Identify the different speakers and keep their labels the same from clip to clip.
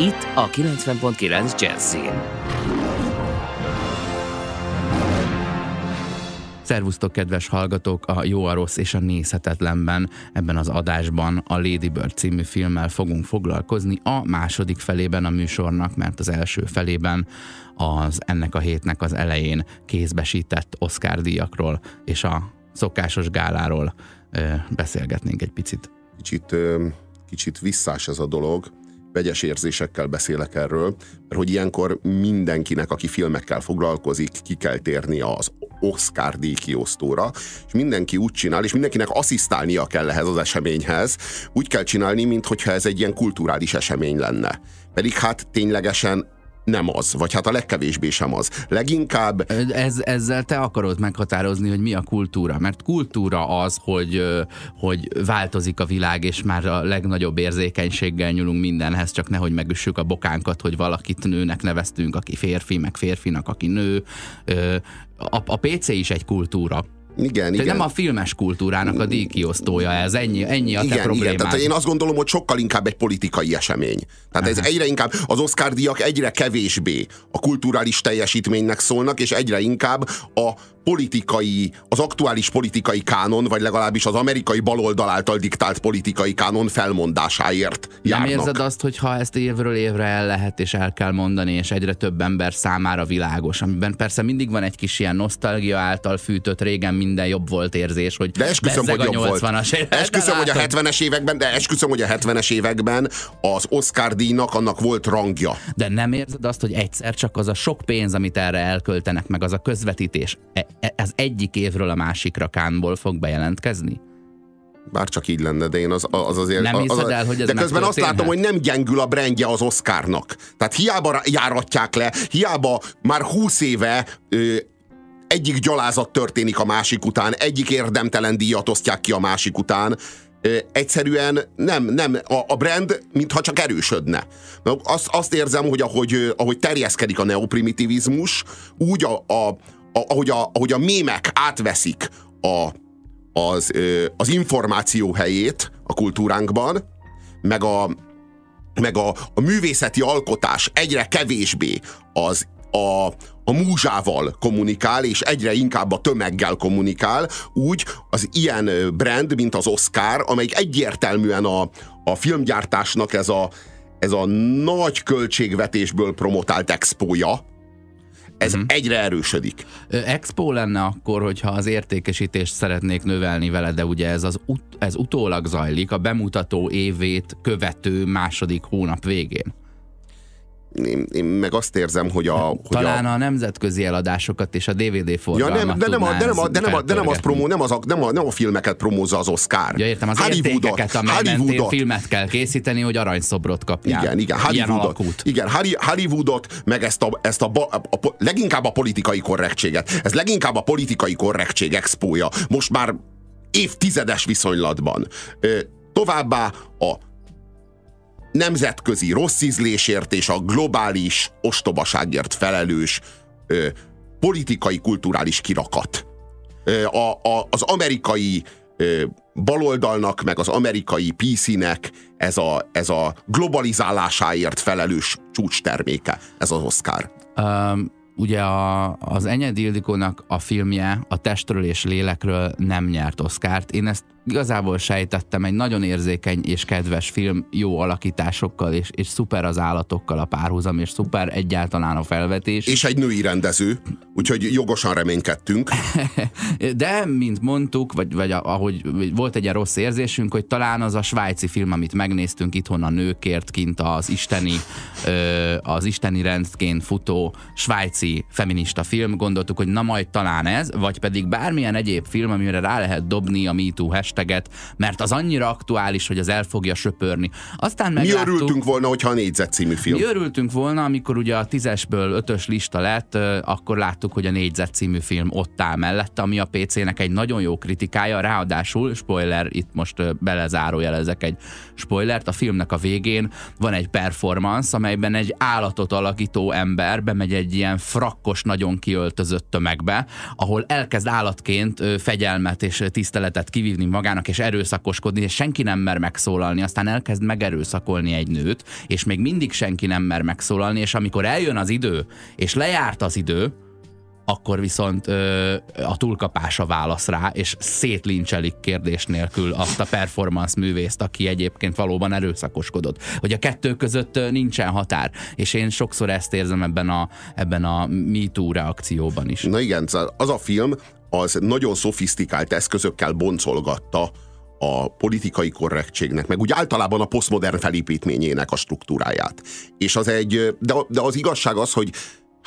Speaker 1: Itt a 90.9 Jazzin.
Speaker 2: Szervusztok, kedves hallgatók! A Jó, a Rossz és a Nézhetetlenben ebben az adásban a Lady Bird című filmmel fogunk foglalkozni a második felében a műsornak, mert az első felében az ennek a hétnek az elején kézbesített Oscar díjakról és a szokásos gáláról beszélgetnénk egy picit.
Speaker 3: Kicsit, kicsit visszás ez a dolog, vegyes érzésekkel beszélek erről, mert hogy ilyenkor mindenkinek, aki filmekkel foglalkozik, ki kell térni az Oscar díjkiosztóra, és mindenki úgy csinál, és mindenkinek asszisztálnia kell ehhez az eseményhez, úgy kell csinálni, mintha ez egy ilyen kulturális esemény lenne. Pedig hát ténylegesen nem az, vagy hát a legkevésbé sem az. Leginkább...
Speaker 2: Ez, ezzel te akarod meghatározni, hogy mi a kultúra, mert kultúra az, hogy, hogy változik a világ, és már a legnagyobb érzékenységgel nyúlunk mindenhez, csak nehogy megüssük a bokánkat, hogy valakit nőnek neveztünk, aki férfi, meg férfinak, aki nő. A, a PC is egy kultúra.
Speaker 3: Igen, igen.
Speaker 2: nem a filmes kultúrának a díjkiosztója ez, ennyi, ennyi a te igen, problémád. Igen,
Speaker 3: tehát én azt gondolom, hogy sokkal inkább egy politikai esemény. Tehát Aha. ez egyre inkább, az Oscar díjak egyre kevésbé a kulturális teljesítménynek szólnak, és egyre inkább a politikai, az aktuális politikai kánon, vagy legalábbis az amerikai baloldal által diktált politikai kánon felmondásáért járnak.
Speaker 2: Nem érzed azt, hogy ha ezt évről évre el lehet és el kell mondani, és egyre több ember számára világos, amiben persze mindig van egy kis ilyen nosztalgia által fűtött, régen minden jobb volt érzés, hogy
Speaker 3: de esküszöm, hogy jobb volt. Esküszöm, hogy a 70-es években, de esküszöm, hogy a 70-es években az Oscar díjnak annak volt rangja.
Speaker 2: De nem érzed azt, hogy egyszer csak az a sok pénz, amit erre elköltenek, meg az a közvetítés, e- e- egyik évről a másikra Kánból fog bejelentkezni?
Speaker 3: Bár csak így lenne, de én az, az azért...
Speaker 2: Nem
Speaker 3: az,
Speaker 2: az, el, hogy ez
Speaker 3: De közben azt látom, hogy nem gyengül a brandje az Oscarnak. Tehát hiába járatják le, hiába már húsz éve ö, egyik gyalázat történik a másik után, egyik érdemtelen díjat osztják ki a másik után, egyszerűen nem, nem, a, a brand mintha csak erősödne. Azt, azt érzem, hogy ahogy, ahogy terjeszkedik a neoprimitivizmus, úgy a, a, ahogy a, ahogy a mémek átveszik a, az, az információ helyét a kultúránkban, meg a, meg a, a művészeti alkotás egyre kevésbé az a, a múzsával kommunikál, és egyre inkább a tömeggel kommunikál, úgy az ilyen brand, mint az Oscar, amelyik egyértelműen a, a filmgyártásnak ez a, ez a nagy költségvetésből promotált expója, ez uh-huh. egyre erősödik.
Speaker 2: Expo lenne akkor, hogyha az értékesítést szeretnék növelni vele, de ugye ez, az ut- ez utólag zajlik, a bemutató évét követő második hónap végén
Speaker 3: én, én meg azt érzem, hogy a... Hogy
Speaker 2: Talán a, a nemzetközi eladásokat és a DVD forgalmat
Speaker 3: ja, nem, de, nem a, de, nem a, de, nem a, de nem az promó, nem, az a, nem, a, nem a filmeket promózza az Oscar.
Speaker 2: Ja, értem, az értékeket, amely filmet kell készíteni, hogy aranyszobrot kapják.
Speaker 3: Igen, igen, Hollywoodot, igen, Hollywoodot, meg ezt a, ezt a, a, a, leginkább a politikai korrektséget. Ez leginkább a politikai korrektség expója. Most már évtizedes viszonylatban. Továbbá a nemzetközi rossz ízlésért és a globális ostobaságért felelős ö, politikai, kulturális kirakat. Ö, a, a, az amerikai ö, baloldalnak, meg az amerikai PC-nek ez a, ez a globalizálásáért felelős csúcsterméke, ez az Oscar.
Speaker 2: Um, ugye a, az Enyed Ildikónak a filmje a testről és lélekről nem nyert Oszkárt. Én ezt igazából sejtettem, egy nagyon érzékeny és kedves film, jó alakításokkal, és, és szuper az állatokkal a párhuzam, és szuper egyáltalán a felvetés.
Speaker 3: És egy női rendező, úgyhogy jogosan reménykedtünk.
Speaker 2: De, mint mondtuk, vagy, vagy ahogy volt egy rossz érzésünk, hogy talán az a svájci film, amit megnéztünk itthon a nőkért kint az isteni, az isteni rendként futó svájci feminista film, gondoltuk, hogy na majd talán ez, vagy pedig bármilyen egyéb film, amire rá lehet dobni a MeToo hashtag hashtaget, mert az annyira aktuális, hogy az el fogja söpörni. Aztán
Speaker 3: Mi
Speaker 2: megláttuk,
Speaker 3: örültünk volna, hogyha a négyzet című film.
Speaker 2: mi örültünk volna, amikor ugye a tízesből ötös lista lett, akkor láttuk, hogy a négyzet című film ott áll mellette, ami a PC-nek egy nagyon jó kritikája, ráadásul, spoiler, itt most belezárójelezek egy spoilert, a filmnek a végén van egy performance, amelyben egy állatot alakító ember bemegy egy ilyen frakkos, nagyon kiöltözött tömegbe, ahol elkezd állatként fegyelmet és tiszteletet kivívni magának, és erőszakoskodni, és senki nem mer megszólalni, aztán elkezd megerőszakolni egy nőt, és még mindig senki nem mer megszólalni, és amikor eljön az idő, és lejárt az idő, akkor viszont ö, a túlkapása válasz rá, és szétlincselik kérdés nélkül azt a performance művészt, aki egyébként valóban erőszakoskodott. Hogy a kettő között nincsen határ, és én sokszor ezt érzem ebben a, ebben a MeToo reakcióban is.
Speaker 3: Na igen, az a film az nagyon szofisztikált eszközökkel boncolgatta a politikai korrektségnek, meg úgy általában a posztmodern felépítményének a struktúráját. És az egy, de, de az igazság az, hogy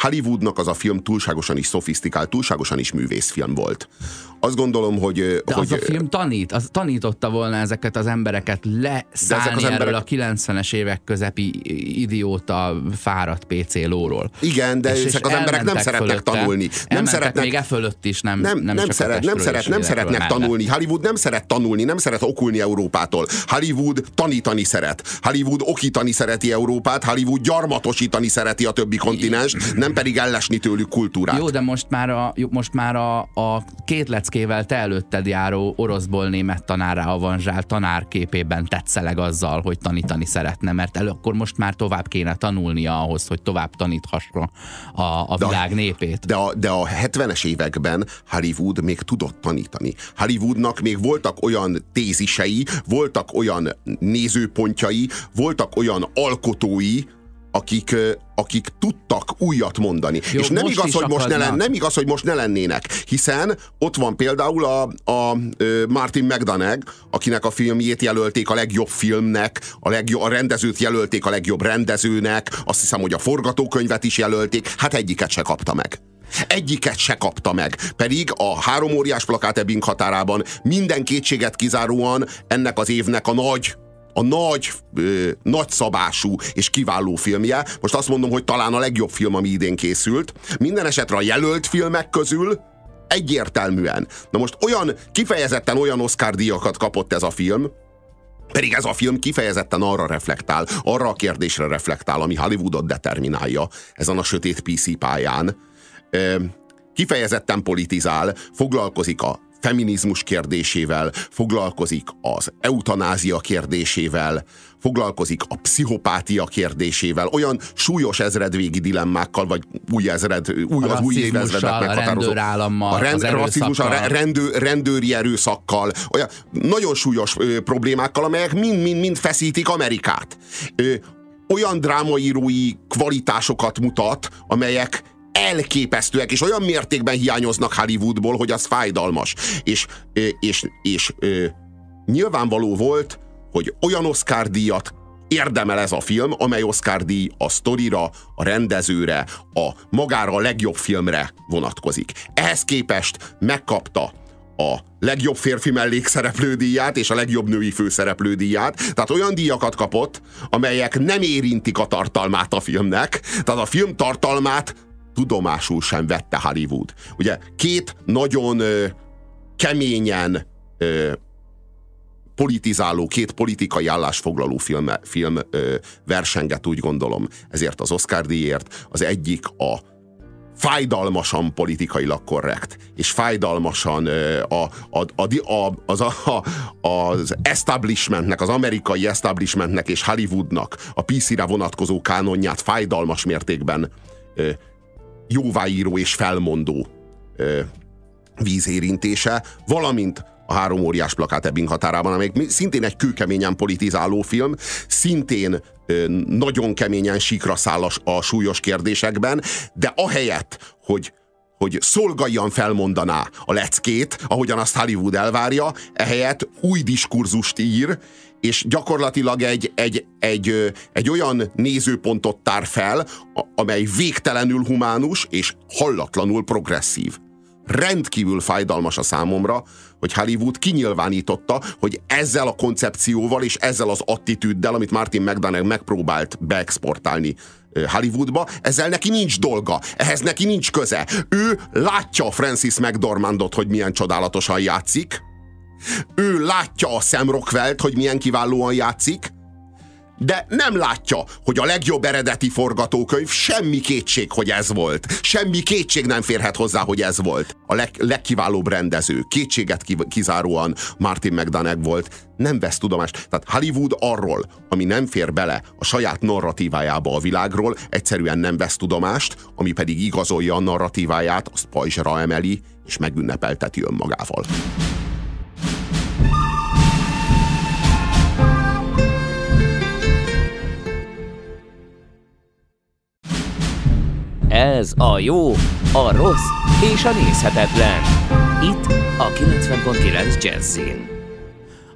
Speaker 3: Hollywoodnak az a film túlságosan is szofisztikált, túlságosan is művészfilm volt. Azt gondolom, hogy...
Speaker 2: De
Speaker 3: hogy
Speaker 2: az a film tanít, az tanította volna ezeket az embereket leszállni
Speaker 3: az
Speaker 2: erről
Speaker 3: emberek-
Speaker 2: a 90-es évek közepi idióta fáradt PC lóról.
Speaker 3: Igen, de
Speaker 2: És- és
Speaker 3: ezek az emberek nem szeretnek
Speaker 2: fölötte.
Speaker 3: tanulni. Nem szeretnek,
Speaker 2: még e fölött is, nem,
Speaker 3: nem,
Speaker 2: nem,
Speaker 3: nem, szeret, nem, szeret,
Speaker 2: és
Speaker 3: nem szeretnek
Speaker 2: mellett.
Speaker 3: tanulni. Hollywood nem szeret tanulni, nem szeret okulni Európától. Hollywood tanítani szeret. Hollywood okítani szereti Európát, Hollywood gyarmatosítani szereti a többi kontinenst, nem pedig ellesni tőlük kultúrát.
Speaker 2: Jó, de most már a, most már a, a két leckével te előtted járó oroszból német tanárá avanzsál tanárképében tetszeleg azzal, hogy tanítani szeretne, mert elő, akkor most már tovább kéne tanulnia ahhoz, hogy tovább taníthassa a, a
Speaker 3: De a-
Speaker 2: világ népét.
Speaker 3: De a, de a 70-es években Hollywood még tudott tanítani. Hollywoodnak még voltak olyan tézisei, voltak olyan nézőpontjai, voltak olyan alkotói, akik, akik tudtak újat mondani.
Speaker 2: Jó,
Speaker 3: és nem igaz, hogy most ne,
Speaker 2: akadnak.
Speaker 3: len, nem igaz, hogy most ne lennének, hiszen ott van például a, a Martin McDonagh, akinek a filmjét jelölték a legjobb filmnek, a, legjobb, a rendezőt jelölték a legjobb rendezőnek, azt hiszem, hogy a forgatókönyvet is jelölték, hát egyiket se kapta meg. Egyiket se kapta meg. Pedig a három óriás plakát Ebbing határában minden kétséget kizáróan ennek az évnek a nagy a nagy, ö, nagy szabású és kiváló filmje. Most azt mondom, hogy talán a legjobb film, ami idén készült. Minden esetre a jelölt filmek közül egyértelműen. Na most olyan, kifejezetten olyan Oscar díjakat kapott ez a film, pedig ez a film kifejezetten arra reflektál, arra a kérdésre reflektál, ami Hollywoodot determinálja ezen a sötét PC pályán. Ö, Kifejezetten politizál, foglalkozik a feminizmus kérdésével, foglalkozik az eutanázia kérdésével, foglalkozik a pszichopátia kérdésével, olyan súlyos ezredvégi dilemmákkal, vagy új ezred, új, az új
Speaker 2: a
Speaker 3: meghatározó. a rend,
Speaker 2: az erőszakkal.
Speaker 3: re- rendő, rendőri erőszakkal, olyan nagyon súlyos ö, problémákkal, amelyek mind-mind-mind feszítik Amerikát. Ö, olyan drámaírói kvalitásokat mutat, amelyek elképesztőek, és olyan mértékben hiányoznak Hollywoodból, hogy az fájdalmas. És, és, és ö, nyilvánvaló volt, hogy olyan Oscar díjat érdemel ez a film, amely Oscar díj a sztorira, a rendezőre, a magára a legjobb filmre vonatkozik. Ehhez képest megkapta a legjobb férfi mellékszereplő díját és a legjobb női főszereplő díját. Tehát olyan díjakat kapott, amelyek nem érintik a tartalmát a filmnek. Tehát a film tartalmát tudomásul sem vette Hollywood. Ugye két nagyon ö, keményen ö, politizáló, két politikai állásfoglaló film, film ö, versenget, úgy gondolom, ezért az Oscar díjért. Az egyik a fájdalmasan politikailag korrekt, és fájdalmasan ö, a, a, a, a, az, a, az establishmentnek, az amerikai establishmentnek és Hollywoodnak a PC-re vonatkozó kánonját fájdalmas mértékben ö, jóváíró és felmondó ö, vízérintése, valamint a három óriás plakát Ebbing határában, amely szintén egy kőkeményen politizáló film, szintén ö, nagyon keményen síkra száll a, a súlyos kérdésekben, de ahelyett, hogy hogy szolgáljan felmondaná a leckét, ahogyan azt Hollywood elvárja, ehelyett új diskurzust ír, és gyakorlatilag egy, egy, egy, egy olyan nézőpontot tár fel, amely végtelenül humánus és hallatlanul progresszív. rendkívül fájdalmas a számomra, hogy Hollywood kinyilvánította, hogy ezzel a koncepcióval és ezzel az attitűddel, amit Martin McDonagh megpróbált beexportálni Hollywoodba, ezzel neki nincs dolga, ehhez neki nincs köze. Ő látja Francis McDormandot, hogy milyen csodálatosan játszik, ő látja a Sam Rockwell-t, hogy milyen kiválóan játszik, de nem látja, hogy a legjobb eredeti forgatókönyv semmi kétség, hogy ez volt. Semmi kétség nem férhet hozzá, hogy ez volt. A leg, legkiválóbb rendező, kétséget kizáróan Martin McDonagh volt, nem vesz tudomást. Tehát Hollywood arról, ami nem fér bele a saját narratívájába a világról, egyszerűen nem vesz tudomást, ami pedig igazolja a narratíváját, azt pajzsra emeli, és megünnepelteti önmagával.
Speaker 1: Ez a jó, a rossz és a nézhetetlen. Itt a 90.9 Jazzin.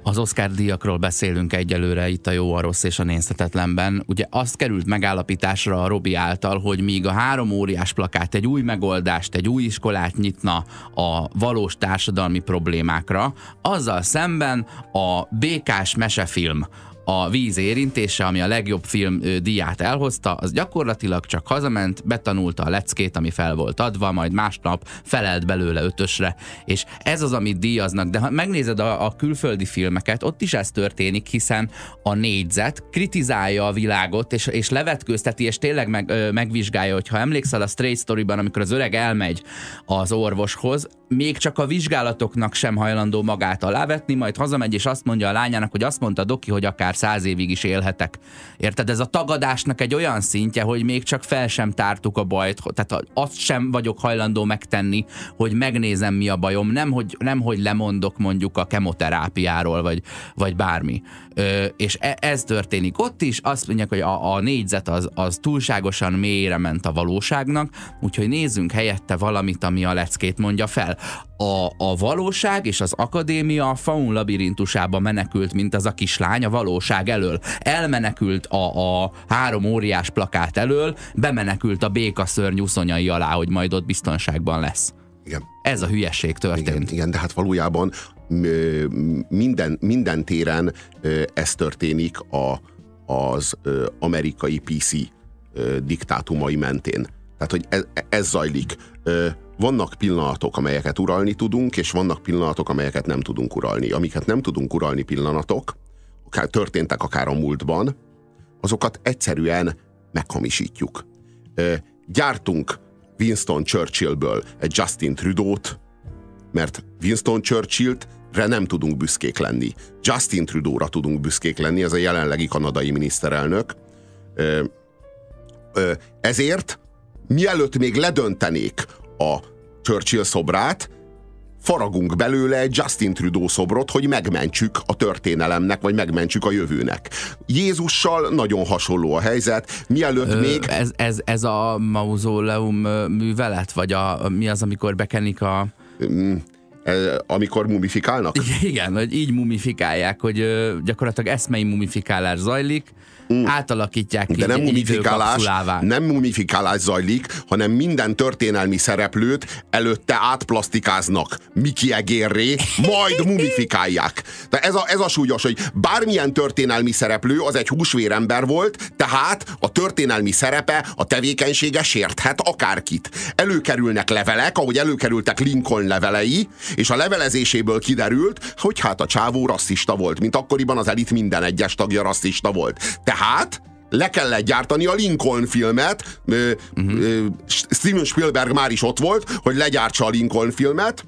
Speaker 2: Az Oscar díjakról beszélünk egyelőre itt a jó, a rossz és a nézhetetlenben. Ugye azt került megállapításra a Robi által, hogy míg a három óriás plakát egy új megoldást, egy új iskolát nyitna a valós társadalmi problémákra, azzal szemben a békás mesefilm, a víz érintése, ami a legjobb film díját elhozta, az gyakorlatilag csak hazament, betanulta a leckét, ami fel volt adva, majd másnap felelt belőle ötösre, és ez az, amit díjaznak, de ha megnézed a, a külföldi filmeket, ott is ez történik, hiszen a négyzet kritizálja a világot, és, és levetkőzteti, és tényleg meg, ö, megvizsgálja, hogy ha emlékszel a Straight Story-ban, amikor az öreg elmegy az orvoshoz, még csak a vizsgálatoknak sem hajlandó magát alávetni, majd hazamegy, és azt mondja a lányának, hogy azt mondta Doki, hogy akár száz évig is élhetek. Érted? Ez a tagadásnak egy olyan szintje, hogy még csak fel sem tártuk a bajt, tehát azt sem vagyok hajlandó megtenni, hogy megnézem mi a bajom, nem hogy, nem, hogy lemondok mondjuk a kemoterápiáról, vagy, vagy bármi. Ö, és e, ez történik ott is, azt mondják, hogy a, a négyzet az, az túlságosan mélyre ment a valóságnak, úgyhogy nézzünk helyette valamit, ami a leckét mondja fel. A, a valóság és az akadémia a faun labirintusába menekült, mint az a kislány a valóság elől. Elmenekült a, a három óriás plakát elől, bemenekült a békaszörny uszonyai alá, hogy majd ott biztonságban lesz.
Speaker 3: Igen.
Speaker 2: Ez a hülyeség történt.
Speaker 3: Igen, igen de hát valójában minden, minden téren ez történik a, az amerikai PC diktátumai mentén. Tehát, hogy ez, ez zajlik. Vannak pillanatok, amelyeket uralni tudunk, és vannak pillanatok, amelyeket nem tudunk uralni. Amiket nem tudunk uralni pillanatok, akár történtek akár a múltban, azokat egyszerűen meghamisítjuk. Gyártunk Winston Churchillből egy Justin Trudeau-t, mert Winston Churchill-t nem tudunk büszkék lenni. Justin Trudeau-ra tudunk büszkék lenni, ez a jelenlegi kanadai miniszterelnök. Ezért, mielőtt még ledöntenék a Churchill szobrát, faragunk belőle egy Justin Trudeau szobrot, hogy megmentsük a történelemnek, vagy megmentsük a jövőnek. Jézussal nagyon hasonló a helyzet, mielőtt Ö, még...
Speaker 2: Ez, ez, ez a mauzóleum művelet, vagy a, mi az, amikor bekenik a...
Speaker 3: Mm, e, amikor mumifikálnak?
Speaker 2: Igen, hogy így mumifikálják, hogy gyakorlatilag eszmei mumifikálás zajlik, mm. átalakítják
Speaker 3: De nem mumifikálás, nem mumifikálás zajlik, hanem minden történelmi szereplőt előtte átplasztikáznak Miki egérré, majd mumifikálják. De ez a, ez a súlyos, hogy bármilyen történelmi szereplő az egy húsvérember volt, tehát a történelmi szerepe, a tevékenysége sérthet akárkit. Előkerülnek levelek, ahogy előkerültek Lincoln levelei, és a levelezéséből kiderült, hogy hát a csávó rasszista volt, mint akkoriban az elit minden egyes tagja rasszista volt. Tehát tehát le kellett gyártani a Lincoln filmet. Uh-huh. Steven Spielberg már is ott volt, hogy legyártsa a Lincoln filmet.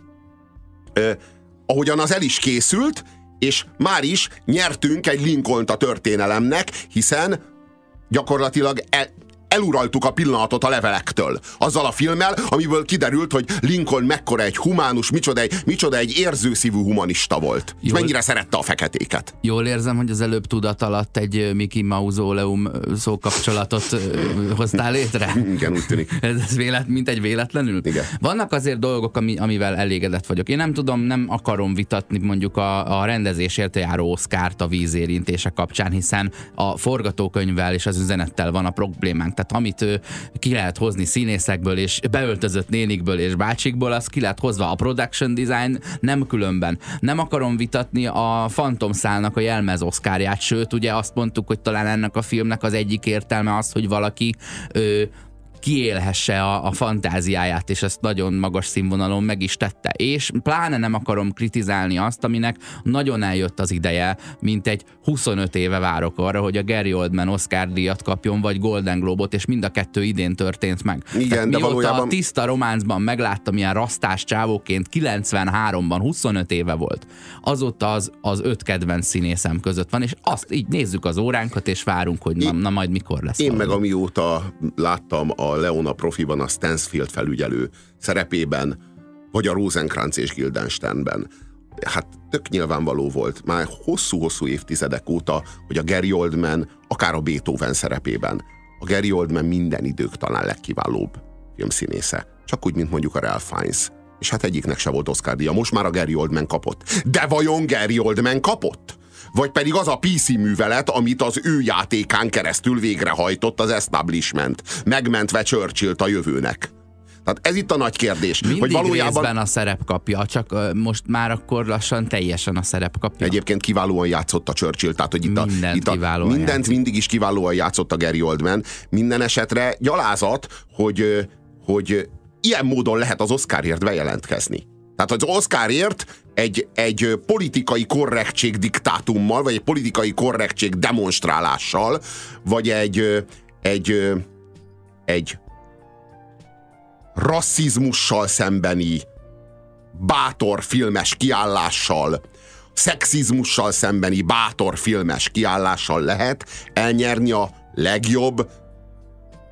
Speaker 3: Ahogyan az el is készült, és már is nyertünk egy Lincoln-t a történelemnek, hiszen gyakorlatilag el, eluraltuk a pillanatot a levelektől. Azzal a filmmel, amiből kiderült, hogy Lincoln mekkora egy humánus, micsoda egy, micsoda egy érzőszívű humanista volt. Jól, és mennyire szerette a feketéket.
Speaker 2: Jól érzem, hogy az előbb tudat alatt egy Mickey Mausoleum szókapcsolatot hoztál létre?
Speaker 3: Igen, úgy tűnik.
Speaker 2: Ez vélet, mint egy véletlenül?
Speaker 3: Igen.
Speaker 2: Vannak azért dolgok, ami, amivel elégedett vagyok. Én nem tudom, nem akarom vitatni mondjuk a, a rendezésért járó Oszkárt a vízérintése kapcsán, hiszen a forgatókönyvvel és az üzenettel van a problémánk Tehát amit ö, ki lehet hozni színészekből, és beöltözött nénikből és bácsikból, az ki lehet hozva. A production design nem különben. Nem akarom vitatni a Phantom szálnak a jelmez oszkárját, sőt, ugye azt mondtuk, hogy talán ennek a filmnek az egyik értelme az, hogy valaki ö, kiélhesse a, a fantáziáját, és ezt nagyon magas színvonalon meg is tette. És pláne nem akarom kritizálni azt, aminek nagyon eljött az ideje, mint egy 25 éve várok arra, hogy a Gary Oldman Oscar díjat kapjon, vagy Golden Globot, és mind a kettő idén történt meg.
Speaker 3: Igen,
Speaker 2: Tehát
Speaker 3: de
Speaker 2: mióta
Speaker 3: valójában-
Speaker 2: a tiszta románcban megláttam ilyen rasztás csávóként 93-ban, 25 éve volt. Azóta az, az öt kedvenc színészem között van, és azt így nézzük az óránkat, és várunk, hogy na, na majd mikor lesz.
Speaker 3: Én
Speaker 2: valami.
Speaker 3: meg amióta láttam a Leona profiban a Stansfield felügyelő szerepében, vagy a Rosenkrantz és Guildensternben, hát tök nyilvánvaló volt már hosszú-hosszú évtizedek óta, hogy a Gary Oldman, akár a Beethoven szerepében, a Gary Oldman minden idők talán legkiválóbb filmszínésze. Csak úgy, mint mondjuk a Ralph Fiennes. És hát egyiknek se volt Oscar díja, most már a Gary Oldman kapott. De vajon Gary Oldman kapott? Vagy pedig az a PC művelet, amit az ő játékán keresztül végrehajtott az establishment, megmentve churchill a jövőnek. Tehát ez itt a nagy kérdés,
Speaker 2: Mindig
Speaker 3: hogy valójában
Speaker 2: részben a szerep kapja, csak most már akkor lassan teljesen a szerep kapja.
Speaker 3: Egyébként kiválóan játszott a Churchill, tehát hogy itt a,
Speaker 2: Mindent
Speaker 3: itt a,
Speaker 2: kiválóan
Speaker 3: mindent
Speaker 2: játszott.
Speaker 3: mindig is kiválóan játszott a Gary Oldman. Minden esetre gyalázat, hogy, hogy ilyen módon lehet az Oscarért bejelentkezni. Tehát az Oscarért egy, egy politikai korrektség diktátummal, vagy egy politikai korrektség demonstrálással, vagy egy, egy, egy rasszizmussal szembeni bátor filmes kiállással, szexizmussal szembeni bátor filmes kiállással lehet elnyerni a legjobb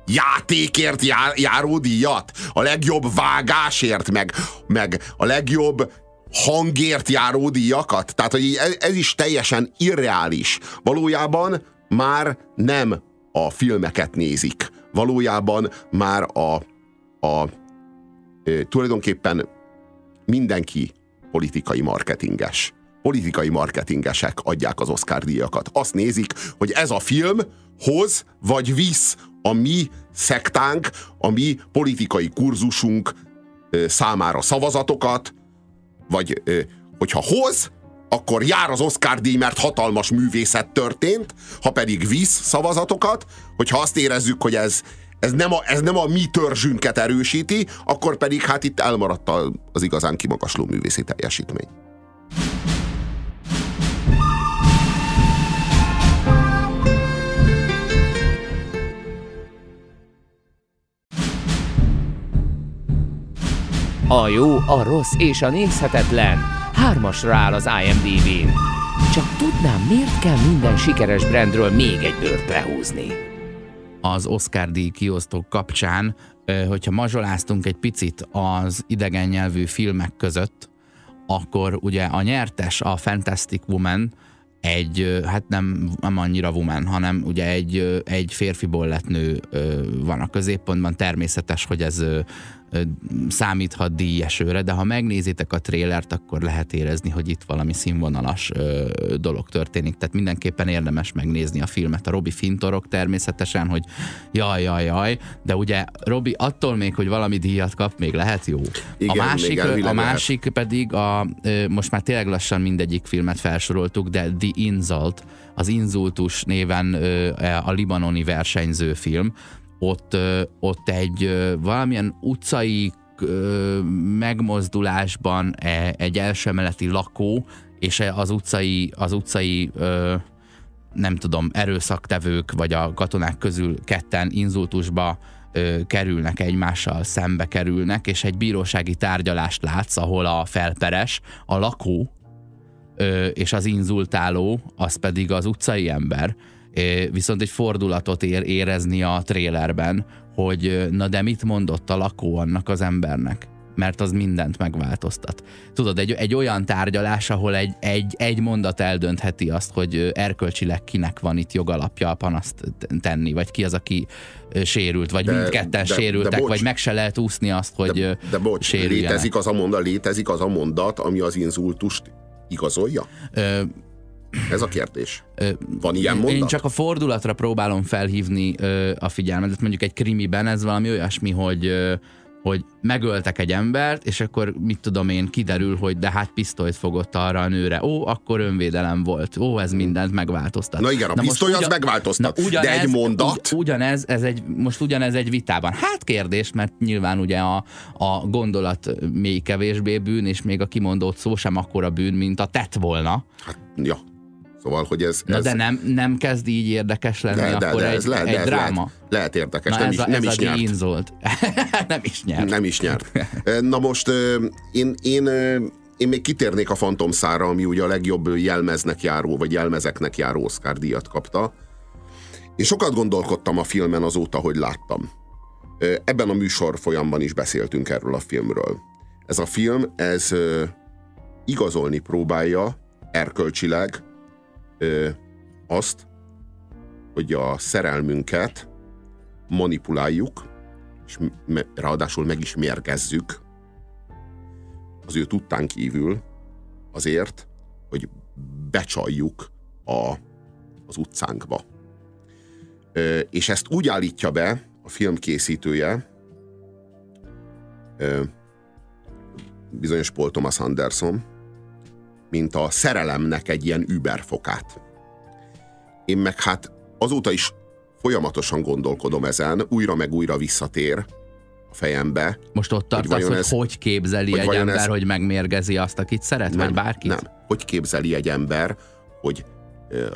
Speaker 3: játékért jár, járó díjat, a legjobb vágásért, meg, meg a legjobb hangért járó díjakat. Tehát, hogy ez, ez is teljesen irreális. Valójában már nem a filmeket nézik. Valójában már a, a tulajdonképpen mindenki politikai marketinges. Politikai marketingesek adják az Oscar díjakat. Azt nézik, hogy ez a film hoz vagy visz a mi szektánk, a mi politikai kurzusunk számára szavazatokat, vagy hogyha hoz, akkor jár az Oscar díj, mert hatalmas művészet történt, ha pedig visz szavazatokat, hogyha azt érezzük, hogy ez, ez, nem a, ez nem a mi törzsünket erősíti, akkor pedig hát itt elmaradt az igazán kimagasló művészi teljesítmény.
Speaker 1: A jó, a rossz és a nézhetetlen hármasra áll az IMDb-n. Csak tudnám, miért kell minden sikeres brandről még egy bőrt lehúzni?
Speaker 2: az Oscar díj kiosztók kapcsán, hogyha mazsoláztunk egy picit az idegen nyelvű filmek között, akkor ugye a nyertes, a Fantastic Woman, egy, hát nem, nem annyira woman, hanem ugye egy, egy férfiból lett nő van a középpontban. Természetes, hogy ez számíthat díjesőre, de ha megnézitek a trélert, akkor lehet érezni, hogy itt valami színvonalas ö, dolog történik. Tehát mindenképpen érdemes megnézni a filmet. A Robi fintorok természetesen, hogy jaj, jaj, jaj, de ugye Robi attól még, hogy valami díjat kap, még lehet jó.
Speaker 3: Igen,
Speaker 2: a másik, a
Speaker 3: lehet.
Speaker 2: másik pedig a, ö, most már tényleg lassan mindegyik filmet felsoroltuk, de The Insult, az Inzultus néven ö, a libanoni versenyző film, ott, ott egy valamilyen utcai megmozdulásban e- egy elsemeleti lakó és az utcai, az utcai nem tudom, erőszaktevők vagy a katonák közül ketten inzultusba kerülnek egymással, szembe kerülnek, és egy bírósági tárgyalást látsz, ahol a felperes, a lakó, és az inzultáló, az pedig az utcai ember, viszont egy fordulatot ér, érezni a trélerben, hogy na de mit mondott a lakó annak az embernek? mert az mindent megváltoztat. Tudod, egy, egy olyan tárgyalás, ahol egy, egy, egy mondat eldöntheti azt, hogy erkölcsileg kinek van itt jogalapja a panaszt tenni, vagy ki az, aki sérült, vagy
Speaker 3: De-
Speaker 2: mindketten
Speaker 3: de- de
Speaker 2: sérültek,
Speaker 3: bocs.
Speaker 2: vagy meg se lehet úszni azt, hogy
Speaker 3: De, de bocs, létezik az, a mondat, létezik az a mondat, ami az inzultust igazolja?
Speaker 2: Ö,
Speaker 3: Ez a kérdés. Van ilyen mondat?
Speaker 2: Én csak a fordulatra próbálom felhívni a figyelmet. Mondjuk egy krimiben ez valami olyasmi, hogy hogy megöltek egy embert, és akkor mit tudom én, kiderül, hogy de hát pisztolyt fogott arra a nőre. Ó, akkor önvédelem volt. Ó, ez mindent megváltoztat.
Speaker 3: Na igen, a na pisztoly az ugyan, megváltoztat. Na, ugyanez, de egy mondat...
Speaker 2: Ugy, ugyanez, ez egy, most ugyanez egy vitában. Hát kérdés, mert nyilván ugye a, a gondolat még kevésbé bűn, és még a kimondott szó sem akkora bűn, mint a tett volna.
Speaker 3: Hát, ja. Szóval, hogy ez...
Speaker 2: Na
Speaker 3: ez...
Speaker 2: de nem, nem kezd így érdekes lenni, de, de, akkor de, ez egy, lehet, egy de dráma.
Speaker 3: Lehet, lehet érdekes,
Speaker 2: Na
Speaker 3: nem, is,
Speaker 2: a,
Speaker 3: nem
Speaker 2: ez
Speaker 3: is a nyert.
Speaker 2: Nem is nyert.
Speaker 3: Nem is nyert. Na most én, én, én még kitérnék a Fantomszára, ami ugye a legjobb jelmeznek járó, vagy jelmezeknek járó Oscar díjat kapta. Én sokat gondolkodtam a filmen azóta, hogy láttam. Ebben a műsor folyamban is beszéltünk erről a filmről. Ez a film, ez igazolni próbálja erkölcsileg ö, azt, hogy a szerelmünket manipuláljuk, és me, ráadásul meg is mérgezzük az ő tudtán kívül azért, hogy becsaljuk a, az utcánkba. Ö, és ezt úgy állítja be a film készítője, ö, bizonyos Paul Thomas Anderson, mint a szerelemnek egy ilyen überfokát. Én meg hát azóta is folyamatosan gondolkodom ezen, újra meg újra visszatér a fejembe.
Speaker 2: Most ott tartasz, hogy hogy, ez, hogy képzeli hogy egy ember, ez, hogy megmérgezi azt, akit szeret, nem, vagy bárkit?
Speaker 3: Nem, hogy képzeli egy ember, hogy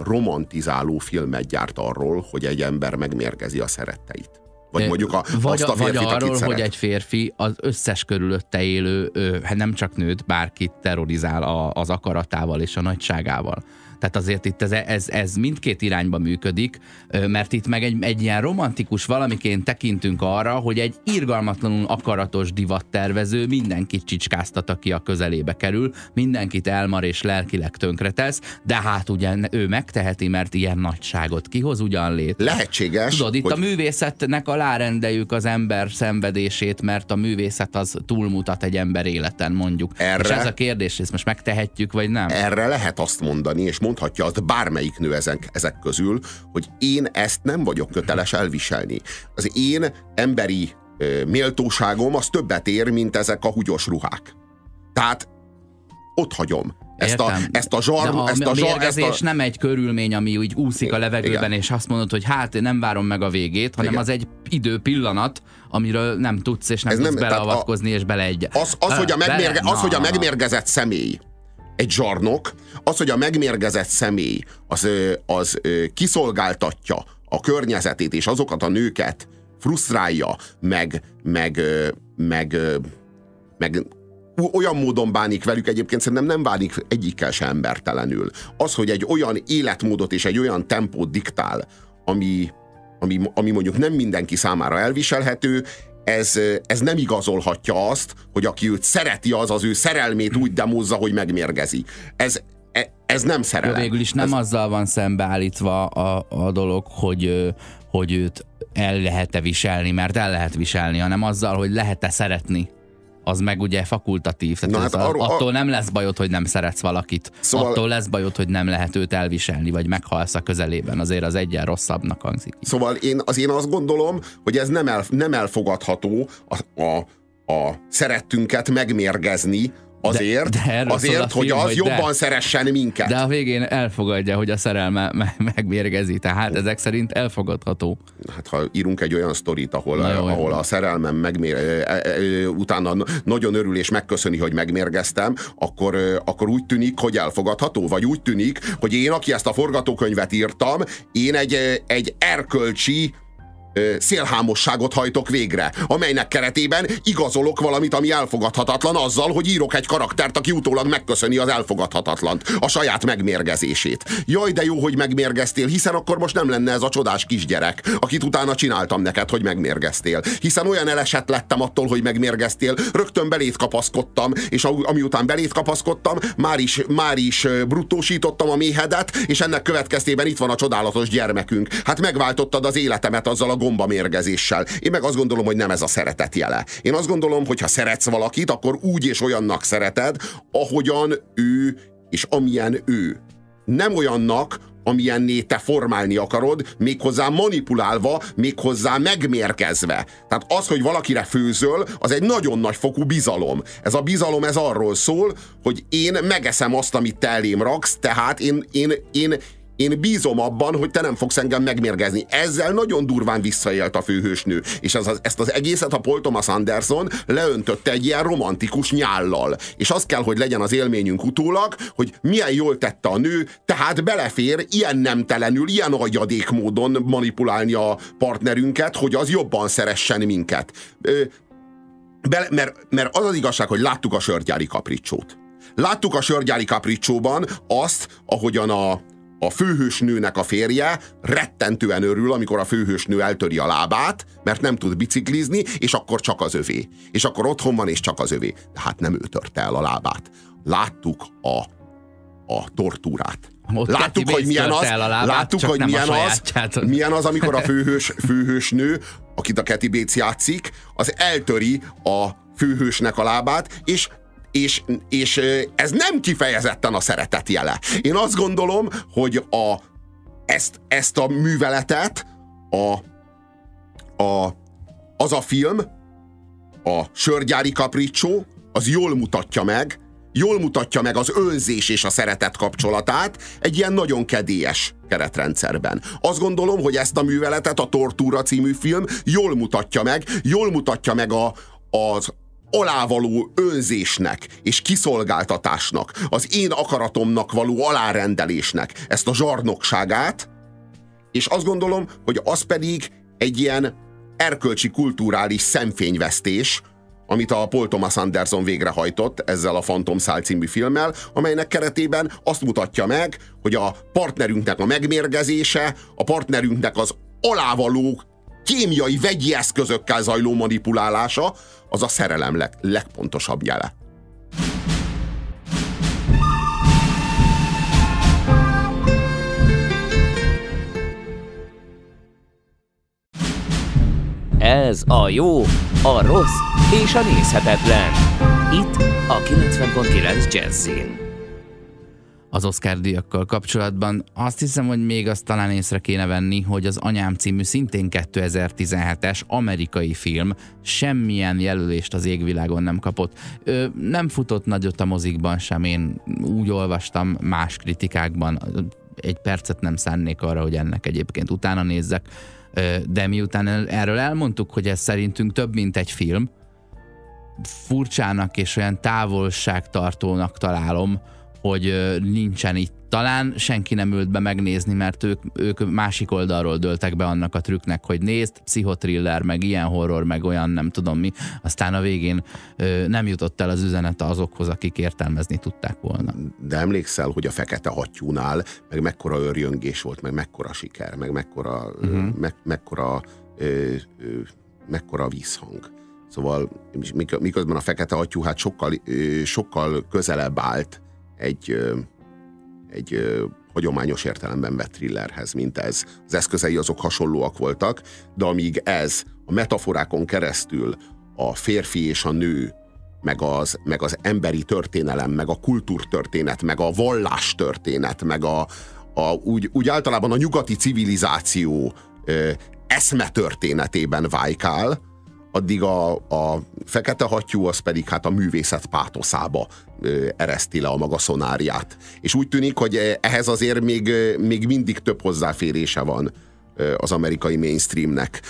Speaker 3: romantizáló filmet gyárt arról, hogy egy ember megmérgezi a szeretteit. Vagy mondjuk a,
Speaker 2: vagy,
Speaker 3: azt a
Speaker 2: férfit,
Speaker 3: vagy
Speaker 2: arról,
Speaker 3: hogy
Speaker 2: egy férfi az összes körülötte élő, hát nem csak nőt, bárkit terrorizál a, az akaratával és a nagyságával. Tehát azért itt ez, ez, ez mindkét irányba működik, mert itt meg egy, egy ilyen romantikus valamiként tekintünk arra, hogy egy irgalmatlanul akaratos divattervező mindenkit csicskáztat, aki a közelébe kerül, mindenkit elmar és lelkileg tönkretesz, de hát ugye ő megteheti, mert ilyen nagyságot kihoz ugyan lét.
Speaker 3: Lehetséges.
Speaker 2: Tudod, itt hogy... a művészetnek alárendeljük az ember szenvedését, mert a művészet az túlmutat egy ember életen, mondjuk. Erre, és ez a kérdés, ezt most megtehetjük, vagy nem?
Speaker 3: Erre lehet azt mondani, és mondhatja azt bármelyik nő ezek, ezek közül, hogy én ezt nem vagyok köteles elviselni. Az én emberi ö, méltóságom az többet ér, mint ezek a húgyos ruhák. Tehát ott hagyom. Ezt a, ezt a zsar,
Speaker 2: a,
Speaker 3: ezt a,
Speaker 2: a
Speaker 3: zsar,
Speaker 2: ezt a... nem egy körülmény, ami úgy úszik a levegőben, Igen. és azt mondod, hogy hát nem várom meg a végét, hanem Igen. az egy idő pillanat, amiről nem tudsz, és nem Ez tudsz nem, beleavatkozni, a, és bele egy...
Speaker 3: Az, az, hogy a, megmérge, bele, az, hogy a megmérgezett személy egy zsarnok, az, hogy a megmérgezett személy az, az kiszolgáltatja a környezetét és azokat a nőket frusztrálja, meg, meg, meg, meg olyan módon bánik velük, egyébként szerintem nem bánik egyikkel se embertelenül. Az, hogy egy olyan életmódot és egy olyan tempót diktál, ami, ami, ami mondjuk nem mindenki számára elviselhető, ez, ez nem igazolhatja azt, hogy aki őt szereti, az az ő szerelmét úgy demózza, hogy megmérgezi. Ez, e, ez nem szerelem.
Speaker 2: Végül is nem
Speaker 3: ez...
Speaker 2: azzal van szembeállítva a, a dolog, hogy, hogy őt el lehet-e viselni, mert el lehet viselni, hanem azzal, hogy lehet-e szeretni az meg ugye fakultatív. Tehát Na, hát a, arról, attól nem lesz bajod, hogy nem szeretsz valakit. Szóval, attól lesz bajod, hogy nem lehet őt elviselni, vagy meghalsz a közelében. Azért az egyen rosszabbnak hangzik.
Speaker 3: Szóval én, az én azt gondolom, hogy ez nem, el, nem elfogadható a, a, a szerettünket megmérgezni, Azért, de, de azért film, hogy az hogy jobban de, szeressen minket.
Speaker 2: De a végén elfogadja, hogy a szerelme me megmérgezi, tehát ezek szerint elfogadható.
Speaker 3: Hát ha írunk egy olyan sztorit, ahol, jó, ahol a szerelmem megmér, utána nagyon örül és megköszöni, hogy megmérgeztem, akkor, akkor úgy tűnik, hogy elfogadható, vagy úgy tűnik, hogy én, aki ezt a forgatókönyvet írtam, én egy, egy erkölcsi szélhámosságot hajtok végre, amelynek keretében igazolok valamit, ami elfogadhatatlan azzal, hogy írok egy karaktert, aki utólag megköszöni az elfogadhatatlant, a saját megmérgezését. Jaj, de jó, hogy megmérgeztél, hiszen akkor most nem lenne ez a csodás kisgyerek, akit utána csináltam neked, hogy megmérgeztél. Hiszen olyan elesett lettem attól, hogy megmérgeztél, rögtön belét kapaszkodtam, és ami után belét kapaszkodtam, már is, már is bruttósítottam a méhedet, és ennek következtében itt van a csodálatos gyermekünk. Hát megváltottad az életemet azzal a gombamérgezéssel. Én meg azt gondolom, hogy nem ez a szeretet jele. Én azt gondolom, hogy ha szeretsz valakit, akkor úgy és olyannak szereted, ahogyan ő és amilyen ő nem olyannak, amilyenné te formálni akarod, méghozzá manipulálva, méghozzá megmérkezve. Tehát az, hogy valakire főzöl, az egy nagyon nagy fokú bizalom. Ez a bizalom, ez arról szól, hogy én megeszem azt, amit te elém raksz, tehát én, én, én, én bízom abban, hogy te nem fogsz engem megmérgezni. Ezzel nagyon durván visszaélt a főhősnő. És ez ezt az egészet a Paul Thomas Anderson leöntötte egy ilyen romantikus nyállal. És az kell, hogy legyen az élményünk utólag, hogy milyen jól tette a nő, tehát belefér ilyen nemtelenül, ilyen agyadék módon manipulálni a partnerünket, hogy az jobban szeressen minket. Ö, be, mert, mert az az igazság, hogy láttuk a sörgyári kapricsót. Láttuk a sörgyári kapricsóban azt, ahogyan a, a főhősnőnek a férje rettentően örül, amikor a főhősnő eltöri a lábát, mert nem tud biciklizni, és akkor csak az övé. És akkor otthon van, és csak az övé. De hát nem ő törte el a lábát. Láttuk a, a tortúrát.
Speaker 2: Ott
Speaker 3: láttuk, hogy milyen az,
Speaker 2: lábát,
Speaker 3: láttuk, hogy milyen az, milyen az, amikor a főhős, főhősnő, akit a Kathy Bates játszik, az eltöri a főhősnek a lábát, és és, és ez nem kifejezetten a szeretet jele. Én azt gondolom, hogy a, ezt, ezt a műveletet a, a, az a film, a Sörgyári Capriccio, az jól mutatja meg, jól mutatja meg az önzés és a szeretet kapcsolatát egy ilyen nagyon kedélyes keretrendszerben. Azt gondolom, hogy ezt a műveletet a Tortúra című film jól mutatja meg, jól mutatja meg a, az alávaló önzésnek és kiszolgáltatásnak, az én akaratomnak való alárendelésnek ezt a zsarnokságát, és azt gondolom, hogy az pedig egy ilyen erkölcsi kulturális szemfényvesztés, amit a Paul Thomas Anderson végrehajtott ezzel a Phantom Szál című filmmel, amelynek keretében azt mutatja meg, hogy a partnerünknek a megmérgezése, a partnerünknek az alávaló kémiai, vegyi eszközökkel zajló manipulálása, az a szerelem leg, legpontosabb jele.
Speaker 1: Ez a jó, a rossz és a nézhetetlen. Itt a 90.9 Jazzin.
Speaker 2: Az Oscar díjakkal kapcsolatban. Azt hiszem, hogy még azt talán észre kéne venni, hogy az Anyám című szintén 2017-es amerikai film semmilyen jelölést az égvilágon nem kapott. Ö, nem futott nagyot a mozikban sem, én úgy olvastam más kritikákban, egy percet nem szánnék arra, hogy ennek egyébként utána nézzek, de miután erről elmondtuk, hogy ez szerintünk több, mint egy film, furcsának és olyan távolságtartónak találom, hogy nincsen itt. Talán senki nem ült be megnézni, mert ők, ők másik oldalról döltek be annak a trükknek, hogy nézd, pszichotriller, meg ilyen horror, meg olyan nem tudom mi. Aztán a végén ö, nem jutott el az üzenete azokhoz, akik értelmezni tudták volna.
Speaker 3: De emlékszel, hogy a Fekete Hattyúnál meg mekkora örjöngés volt, meg mekkora siker, meg mekkora, uh-huh. me, mekkora, ö, ö, mekkora vízhang. Szóval mik- miközben a Fekete Hattyú hát sokkal, ö, sokkal közelebb állt egy, egy hagyományos értelemben vett thrillerhez, mint ez. Az eszközei azok hasonlóak voltak, de amíg ez a metaforákon keresztül a férfi és a nő, meg az, meg az emberi történelem, meg a kultúrtörténet, meg a vallástörténet, meg a, a, úgy, úgy általában a nyugati civilizáció ö, eszmetörténetében vájkál, addig a, a fekete hattyú az pedig hát a művészet pátoszába ereszti le a maga szonáriát. És úgy tűnik, hogy eh, ehhez azért még, még mindig több hozzáférése van az amerikai mainstreamnek.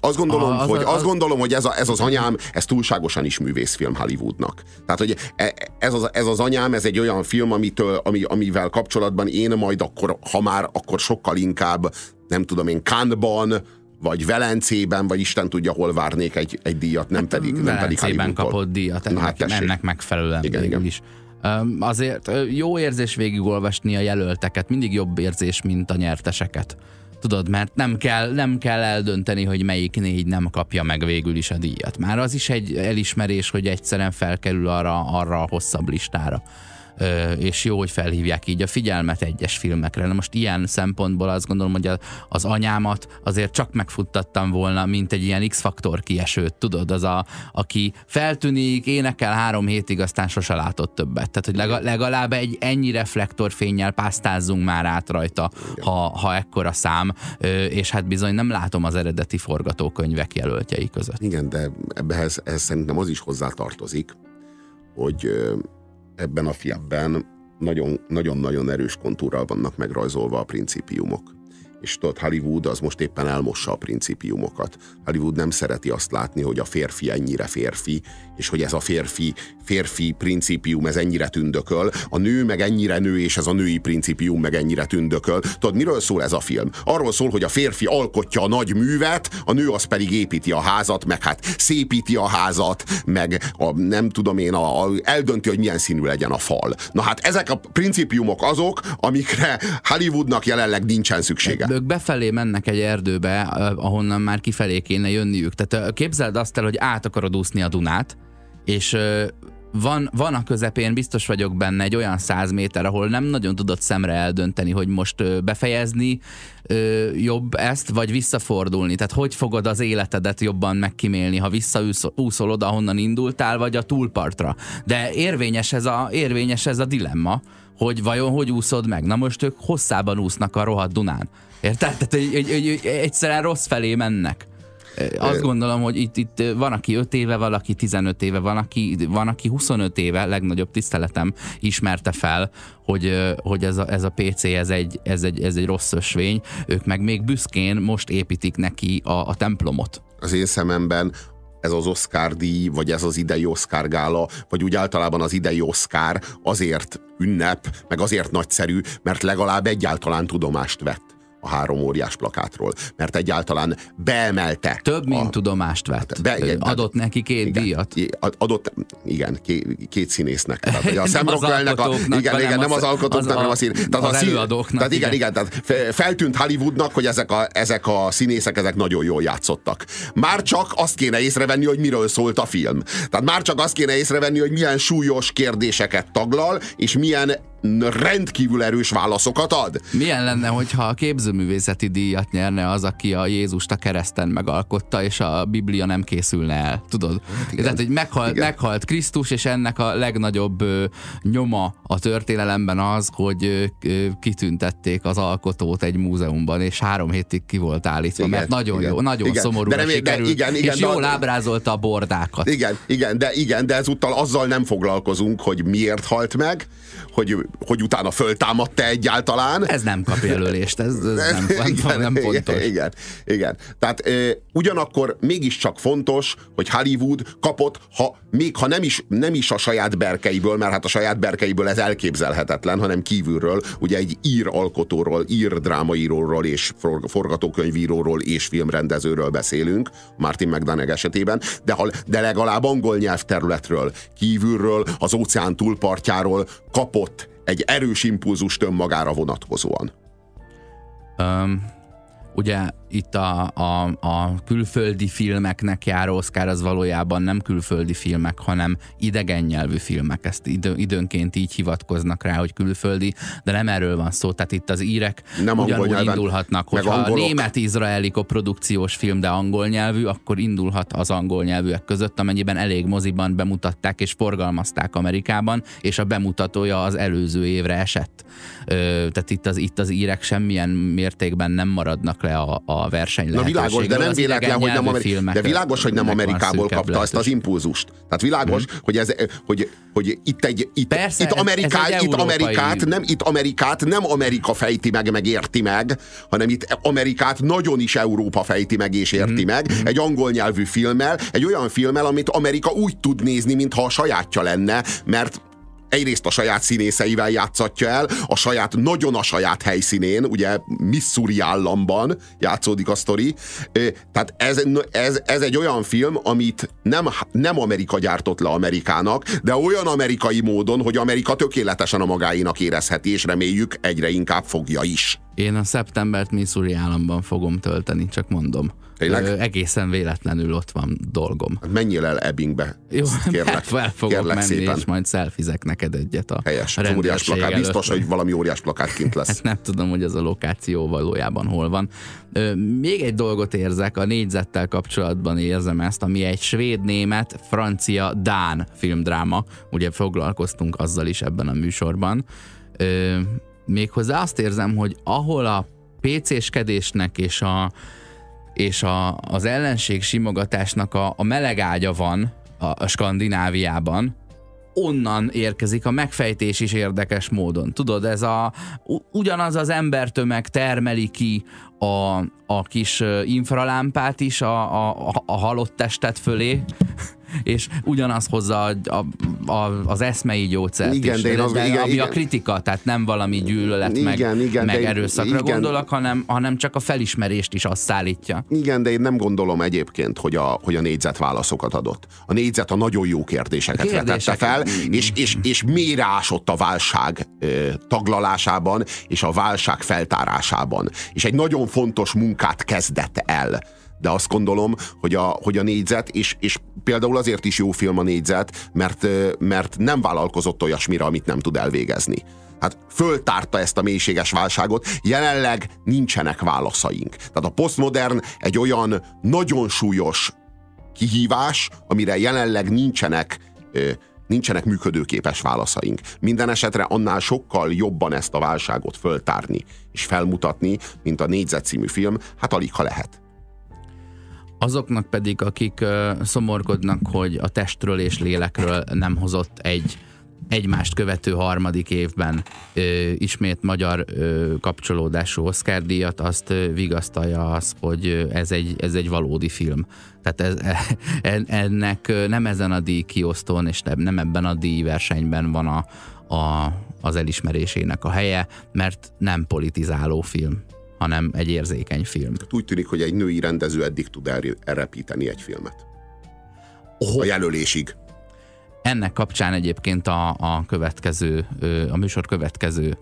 Speaker 3: Azt gondolom,
Speaker 2: A- az-
Speaker 3: hogy,
Speaker 2: az-
Speaker 3: azt gondolom, hogy ez, a, ez az anyám, ez túlságosan is művészfilm Hollywoodnak. Tehát, hogy e- ez az, ez az anyám, ez egy olyan film, amitől, ami, amivel kapcsolatban én majd akkor, ha már, akkor sokkal inkább, nem tudom én, Cannes-ban, vagy Velencében, vagy Isten tudja, hol várnék egy, egy díjat, nem pedig, nem pedig
Speaker 2: Velencében
Speaker 3: Hollywoodból.
Speaker 2: kapott díjat,
Speaker 3: Na,
Speaker 2: ennek,
Speaker 3: hát tessék.
Speaker 2: ennek megfelelően
Speaker 3: Igen, igen.
Speaker 2: is. Azért jó érzés végigolvasni a jelölteket, mindig jobb érzés, mint a nyerteseket. Tudod, mert nem kell, nem kell eldönteni, hogy melyik négy nem kapja meg végül is a díjat. Már az is egy elismerés, hogy egyszerűen felkerül arra, arra a hosszabb listára. És jó, hogy felhívják így a figyelmet egyes filmekre. Na most ilyen szempontból azt gondolom, hogy az anyámat azért csak megfuttattam volna, mint egy ilyen X-faktor kiesőt, tudod, az a, aki feltűnik, énekel három hétig, aztán sose látott többet. Tehát, hogy legalább egy ennyi reflektorfényjel pásztázzunk már át rajta, ha, ha ekkora szám, és hát bizony nem látom az eredeti forgatókönyvek jelöltjei között.
Speaker 3: Igen, de ebbehez ez szerintem az is hozzá tartozik, hogy ebben a filmben nagyon-nagyon erős kontúrral vannak megrajzolva a principiumok és tudod, Hollywood az most éppen elmossa a principiumokat. Hollywood nem szereti azt látni, hogy a férfi ennyire férfi, és hogy ez a férfi, férfi principium ez ennyire tündököl, a nő meg ennyire nő, és ez a női principium meg ennyire tündököl. Tudod, miről szól ez a film? Arról szól, hogy a férfi alkotja a nagy művet, a nő az pedig építi a házat, meg hát szépíti a házat, meg a, nem tudom én, a, a, eldönti, hogy milyen színű legyen a fal. Na hát ezek a principiumok azok, amikre Hollywoodnak jelenleg nincsen szüksége
Speaker 2: ők befelé mennek egy erdőbe, ahonnan már kifelé kéne jönniük. Tehát képzeld azt el, hogy át akarod úszni a Dunát, és van, van a közepén, biztos vagyok benne, egy olyan száz méter, ahol nem nagyon tudod szemre eldönteni, hogy most befejezni jobb ezt, vagy visszafordulni. Tehát hogy fogod az életedet jobban megkimélni, ha visszaúszol oda, ahonnan indultál, vagy a túlpartra. De érvényes ez a, érvényes ez a dilemma, hogy vajon hogy úszod meg. Na most ők hosszában úsznak a rohadt Dunán. Érted? Tehát, hogy, hogy, hogy, hogy egyszerűen rossz felé mennek. Azt gondolom, hogy itt, itt van, aki 5 éve, valaki 15 éve, van aki, van, aki 25 éve, legnagyobb tiszteletem ismerte fel, hogy, hogy ez, a, ez a PC, ez egy, ez, egy, ez egy rossz ösvény. Ők meg még büszkén most építik neki a, a templomot.
Speaker 3: Az én szememben ez az Oscar díj, vagy ez az idei Oscar gála, vagy úgy általában az idei Oscar azért ünnep, meg azért nagyszerű, mert legalább egyáltalán tudomást vett a három óriás plakátról, mert egyáltalán beemelte.
Speaker 2: Több, mint a, tudomást vett. Hát be, igen, adott neki két
Speaker 3: igen,
Speaker 2: díjat.
Speaker 3: Adott, igen, két, két színésznek. Tehát, a a, igen, igen, nem az, az alkotóknak, hanem a, szín,
Speaker 2: tehát az a szín,
Speaker 3: tehát igen, igen, tehát feltűnt Hollywoodnak, hogy ezek a, ezek a színészek, ezek nagyon jól játszottak. Már csak azt kéne észrevenni, hogy miről szólt a film. Tehát már csak azt kéne észrevenni, hogy milyen súlyos kérdéseket taglal, és milyen rendkívül erős válaszokat ad.
Speaker 2: Milyen lenne, hogyha a képzőművészeti díjat nyerne az, aki a Jézust a kereszten megalkotta, és a Biblia nem készülne el, tudod? Hát igen. Tehát, hogy meghalt, meghalt Krisztus, és ennek a legnagyobb ö, nyoma a történelemben az, hogy ö, kitüntették az alkotót egy múzeumban, és három hétig ki volt állítva, igen, mert nagyon igen, jó, nagyon igen. szomorú de sikerült, igen, igen, és de, jól ábrázolta a bordákat.
Speaker 3: Igen, igen, de igen, de ezúttal azzal nem foglalkozunk, hogy miért halt meg, hogy hogy utána föltámadta egyáltalán.
Speaker 2: Ez nem kap jelölést, ez, ez nem, nem, igen, nem pontos.
Speaker 3: Igen, igen. Tehát e, ugyanakkor mégiscsak fontos, hogy Hollywood kapott, ha, még ha nem is, nem is a saját berkeiből, mert hát a saját berkeiből ez elképzelhetetlen, hanem kívülről, ugye egy ír alkotóról, ír drámaíróról és forgatókönyvíróról és filmrendezőről beszélünk, Martin McDonagh esetében, de, ha, de legalább angol nyelvterületről, kívülről, az óceán túlpartjáról kapott egy erős impulzust önmagára vonatkozóan?
Speaker 2: Um, ugye itt a, a, a külföldi filmeknek járó Oscar az valójában nem külföldi filmek, hanem idegen nyelvű filmek. Ezt idő, időnként így hivatkoznak rá, hogy külföldi, de nem erről van szó. Tehát itt az írek nem ugyanúgy nyelven, indulhatnak, hogyha a német-izraeli koprodukciós film, de angol nyelvű, akkor indulhat az angol nyelvűek között, amennyiben elég moziban bemutatták és forgalmazták Amerikában, és a bemutatója az előző évre esett. Ö, tehát itt az, itt az írek semmilyen mértékben nem maradnak le a, a a verseny Na
Speaker 3: világos, de nem véletlen, hogy nem, Ameri- de világos, hogy nem Amerikából kapta ezt az impulzust. Tehát világos, hmm. hogy, ez, hogy, hogy itt egy itt, Persze, itt, Ameriká, egy itt Amerikát nem itt Amerikát nem Amerika fejti meg, meg érti meg, hanem itt Amerikát nagyon is Európa fejti meg és érti hmm. meg. Egy angol nyelvű filmmel, egy olyan filmmel, amit Amerika úgy tud nézni, mintha a sajátja lenne, mert egyrészt a saját színészeivel játszatja el, a saját, nagyon a saját helyszínén, ugye Missouri államban játszódik a sztori. Tehát ez, ez, ez egy olyan film, amit nem, nem Amerika gyártott le Amerikának, de olyan amerikai módon, hogy Amerika tökéletesen a magáinak érezheti, és reméljük egyre inkább fogja is.
Speaker 2: Én a szeptembert Missouri államban fogom tölteni, csak mondom.
Speaker 3: Tényleg?
Speaker 2: Ö, egészen véletlenül ott van dolgom.
Speaker 3: Hát menjél el Ebbingbe.
Speaker 2: Jó,
Speaker 3: kérlek,
Speaker 2: fel fogok
Speaker 3: kérlek
Speaker 2: menni,
Speaker 3: szépen.
Speaker 2: és majd szelfizek neked egyet a
Speaker 3: Helyes, az óriás plakát.
Speaker 2: előtt.
Speaker 3: Biztos, hogy valami óriás plakát kint lesz.
Speaker 2: Hát nem tudom, hogy az a lokáció valójában hol van. Ö, még egy dolgot érzek, a négyzettel kapcsolatban érzem ezt, ami egy svéd-német, francia-dán filmdráma. Ugye foglalkoztunk azzal is ebben a műsorban. Ö, méghozzá azt érzem, hogy ahol a PC-skedésnek és a és a, az ellenség simogatásnak a, a meleg ágya van a, a Skandináviában, onnan érkezik a megfejtés is érdekes módon. Tudod, ez a ugyanaz az embertömeg termeli ki a, a kis infralámpát is a, a- a halott testet fölé, és ugyanaz hozza a, a, a, az eszmei gyógyszert
Speaker 3: Igen,
Speaker 2: is.
Speaker 3: de én az- igen,
Speaker 2: ami
Speaker 3: igen.
Speaker 2: a kritika, tehát nem valami gyűlölet meg,
Speaker 3: Igen, igen,
Speaker 2: meg
Speaker 3: de
Speaker 2: erőszakra
Speaker 3: igen.
Speaker 2: gondolok, hanem, hanem csak a felismerést is azt szállítja.
Speaker 3: Igen, de én nem gondolom egyébként, hogy a, hogy a négyzet válaszokat adott. A négyzet a nagyon jó kérdéseket,
Speaker 2: kérdéseket.
Speaker 3: vetette fel, és, és, és mélyre ásott a válság ö, taglalásában, és a válság feltárásában. És egy nagyon fontos munkát kezdett el. De azt gondolom, hogy a, hogy a négyzet, és, és például azért is jó film a négyzet, mert, mert nem vállalkozott olyasmire, amit nem tud elvégezni. Hát föltárta ezt a mélységes válságot, jelenleg nincsenek válaszaink. Tehát a posztmodern egy olyan nagyon súlyos kihívás, amire jelenleg nincsenek, nincsenek működőképes válaszaink. Minden esetre annál sokkal jobban ezt a válságot föltárni és felmutatni, mint a Négyzet című film, hát alig ha lehet.
Speaker 2: Azoknak pedig, akik ö, szomorkodnak, hogy a testről és lélekről nem hozott egy egymást követő harmadik évben ö, ismét magyar ö, kapcsolódású Oscar díjat, azt ö, vigasztalja az, hogy ez egy, ez egy valódi film. Tehát ez, en- ennek ö, nem ezen a díj kiosztón, és nem- nem ebben a díjversenyben van a, a, az elismerésének a helye, mert nem politizáló film, hanem egy érzékeny film.
Speaker 3: Tehát úgy tűnik, hogy egy női rendező eddig tud el- elrepíteni egy filmet. A jelölésig.
Speaker 2: Ennek kapcsán egyébként a, a következő, a műsor következő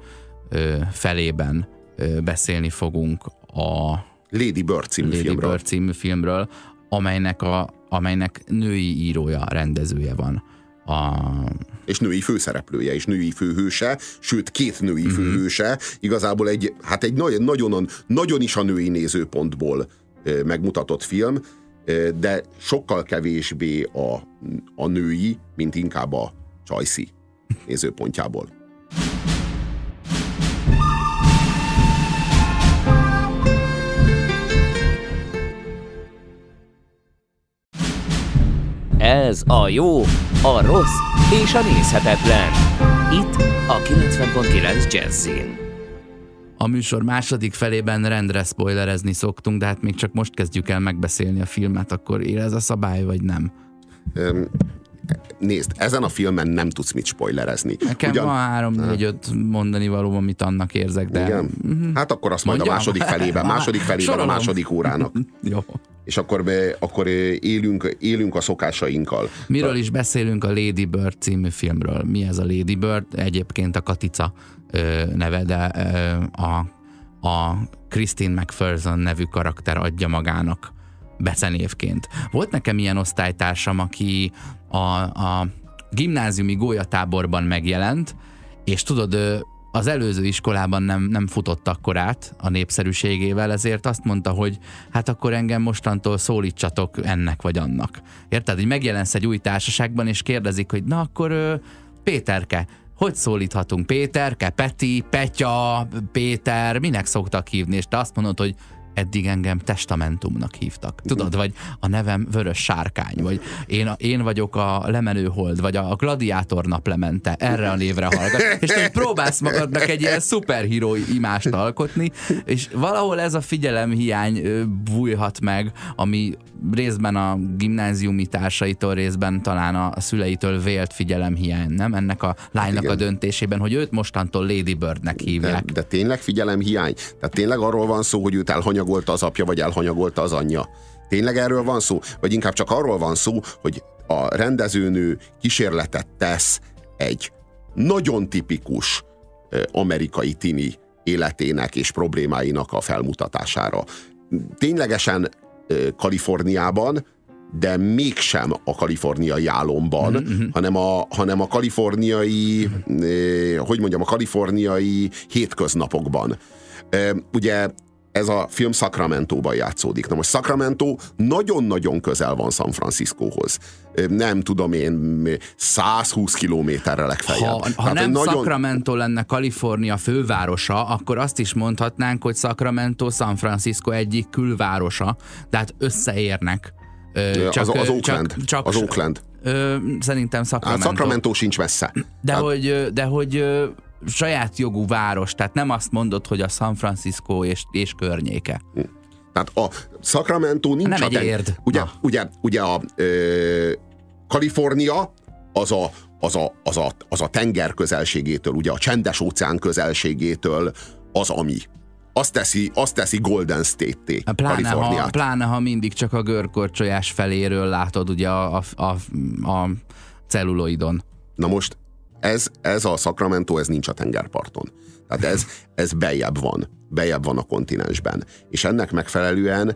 Speaker 2: felében beszélni fogunk a
Speaker 3: Lady Bird című
Speaker 2: Lady
Speaker 3: filmről.
Speaker 2: Bird című filmről, amelynek, a, amelynek női írója, rendezője van. A,
Speaker 3: és női főszereplője, és női főhőse, sőt két női
Speaker 2: Mhm.
Speaker 3: főhőse, igazából egy, hát egy nagyon, nagyon, nagyon is a női nézőpontból megmutatott film, de sokkal kevésbé a, a női, mint inkább a csajszi nézőpontjából.
Speaker 1: Ez a jó, a rossz és a nézhetetlen. Itt a 90.9 Jazzin.
Speaker 2: a műsor második felében rendre spoilerezni szoktunk, de hát még csak most kezdjük el megbeszélni a filmet, akkor ér ez a szabály, vagy nem?
Speaker 3: Nézd, ezen a filmen nem tudsz mit spoilerezni.
Speaker 2: Nekem Ugyan... van három, négy, öt mondani való, amit annak érzek, de...
Speaker 3: Igen? Hát akkor azt majd a
Speaker 2: Mondjam?
Speaker 3: második felében, második felében a második órának.
Speaker 2: Jó.
Speaker 3: És akkor, be, akkor élünk, élünk a szokásainkkal.
Speaker 2: Miről is beszélünk a Lady Bird című filmről? Mi ez a Lady Bird? Egyébként a Katica ö, neve, de ö, a, a Christine McPherson nevű karakter adja magának becenévként. Volt nekem ilyen osztálytársam, aki a, a gimnáziumi gólyatáborban megjelent, és tudod, az előző iskolában nem, nem futott akkor át a népszerűségével, ezért azt mondta, hogy hát akkor engem mostantól szólítsatok ennek vagy annak. Érted? Hogy megjelensz egy új társaságban, és kérdezik, hogy na akkor Péterke, hogy szólíthatunk? Péterke, Peti, Petya, Péter, minek szoktak hívni? És te azt mondod, hogy eddig engem testamentumnak hívtak. Tudod, vagy a nevem Vörös Sárkány, vagy én, a, én vagyok a lemenő hold, vagy a gladiátor naplemente, erre a névre hallgat. És te próbálsz magadnak egy ilyen szuperhíró imást alkotni, és valahol ez a figyelemhiány bújhat meg, ami részben a gimnáziumi társaitól, részben talán a szüleitől vélt figyelemhiány, nem? Ennek a lánynak
Speaker 3: Igen.
Speaker 2: a döntésében, hogy őt mostantól Lady Birdnek
Speaker 3: De,
Speaker 2: hívják.
Speaker 3: de tényleg figyelem hiány? Tehát tényleg arról van szó, hogy őt elhanyagolta az apja, vagy elhanyagolta az anyja? Tényleg erről van szó? Vagy inkább csak arról van szó, hogy a rendezőnő kísérletet tesz egy nagyon tipikus amerikai tini életének és problémáinak a felmutatására. Ténylegesen Kaliforniában, de mégsem a kaliforniai álomban, mm-hmm. hanem, a, hanem a kaliforniai, mm-hmm. hogy mondjam, a kaliforniai hétköznapokban. Ugye ez a film Sacramento-ban játszódik. Na most Sacramento nagyon-nagyon közel van San Franciscohoz. Nem tudom én, 120 kilométerre legfeljebb.
Speaker 2: Ha, ha nem nagyon... Sacramento lenne Kalifornia fővárosa, akkor azt is mondhatnánk, hogy Sacramento San Francisco egyik külvárosa, tehát összeérnek.
Speaker 3: Csak, az, az Oakland. Csak, csak, az Oakland.
Speaker 2: Ö, szerintem Sacramento.
Speaker 3: Hát Sacramento sincs messze.
Speaker 2: De hát... hogy, de hogy saját jogú város, tehát nem azt mondod, hogy a San Francisco és, és környéke.
Speaker 3: Tehát a Sacramento nincs
Speaker 2: nem
Speaker 3: a
Speaker 2: ten... érd.
Speaker 3: Ugye, ugye, ugye a ö, Kalifornia az a, az, a, az, a, az a tenger közelségétől, ugye a csendes óceán közelségétől az, ami. Azt teszi, azt teszi Golden State-té
Speaker 2: pláne ha, pláne, ha mindig csak a görkorcsolyás feléről látod ugye a, a, a, a celluloidon.
Speaker 3: Na most ez, ez a Sacramento, ez nincs a tengerparton. Tehát ez, ez bejebb van, bejebb van a kontinensben. És ennek megfelelően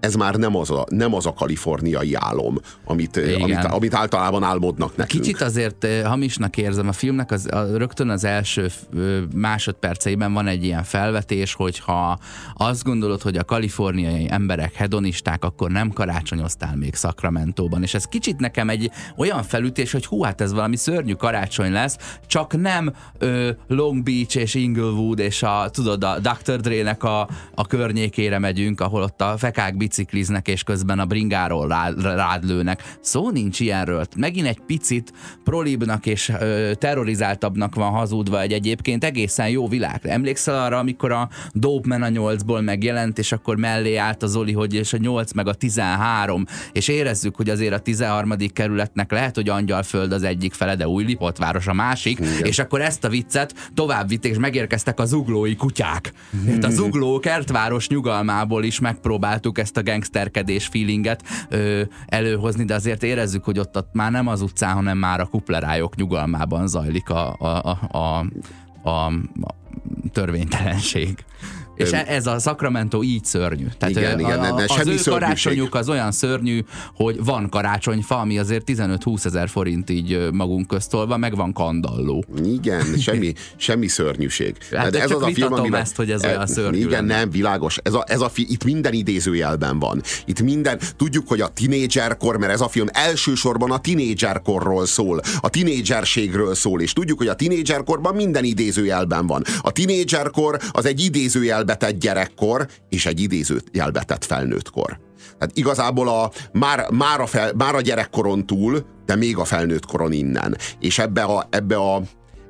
Speaker 3: ez már nem az a, nem az a kaliforniai álom, amit, amit, amit általában álmodnak nekünk.
Speaker 2: Kicsit azért hamisnak érzem a filmnek, az, a, rögtön az első másodperceiben van egy ilyen felvetés, hogyha azt gondolod, hogy a kaliforniai emberek hedonisták, akkor nem karácsonyoztál még Sacramento-ban. És ez kicsit nekem egy olyan felütés, hogy hú, hát ez valami szörnyű karácsony lesz, csak nem ö, Long Beach és Inglewood és a, tudod, a Dr. Dre-nek a, a környékére megyünk, ahol ott a fekák bicikliznek, és közben a bringáról rád, rád lőnek. Szó nincs ilyenről. Megint egy picit prolibnak és ö, terrorizáltabbnak van hazudva egy egyébként egészen jó világ. Emlékszel arra, amikor a Dope Man a 8-ból megjelent, és akkor mellé állt az Oli, hogy és a 8 meg a 13, és érezzük, hogy azért a 13. kerületnek lehet, hogy Angyalföld az egyik fele, de új Lipotváros a másik, Igen. és akkor ezt a viccet tovább vitték, és megérkeztek az uglói kutyák. Hát a zugló kertváros nyugalmából is megpróbáltuk ezt a gangsterkedés feelinget ö, előhozni, de azért érezzük, hogy ott, ott már nem az utcán, hanem már a kuplerájok nyugalmában zajlik a, a, a, a, a, a törvénytelenség. És ez a Sacramento így szörnyű. Tehát igen, a, igen, ne, az ő karácsonyuk az olyan szörnyű, hogy van karácsonyfa, ami azért 15-20 ezer forint így magunk köztolva, meg van kandalló.
Speaker 3: Igen, semmi, semmi szörnyűség.
Speaker 2: Hát de ez az a film, amiben, ezt, hogy ez e, olyan szörnyű.
Speaker 3: Igen, lenne. nem, világos. Ez a, ez a fi, itt minden idézőjelben van. Itt minden, tudjuk, hogy a tinédzserkor, mert ez a film elsősorban a tinédzserkorról szól, a tinédzserségről szól, és tudjuk, hogy a tinédzserkorban minden idézőjelben van. A tinédzserkor az egy idézőjelben jelbetett gyerekkor és egy idéző jelbetett felnőttkor. Tehát igazából a, már, már, a fel, már a gyerekkoron túl, de még a felnőtt koron innen. És ebbe a, ebbe a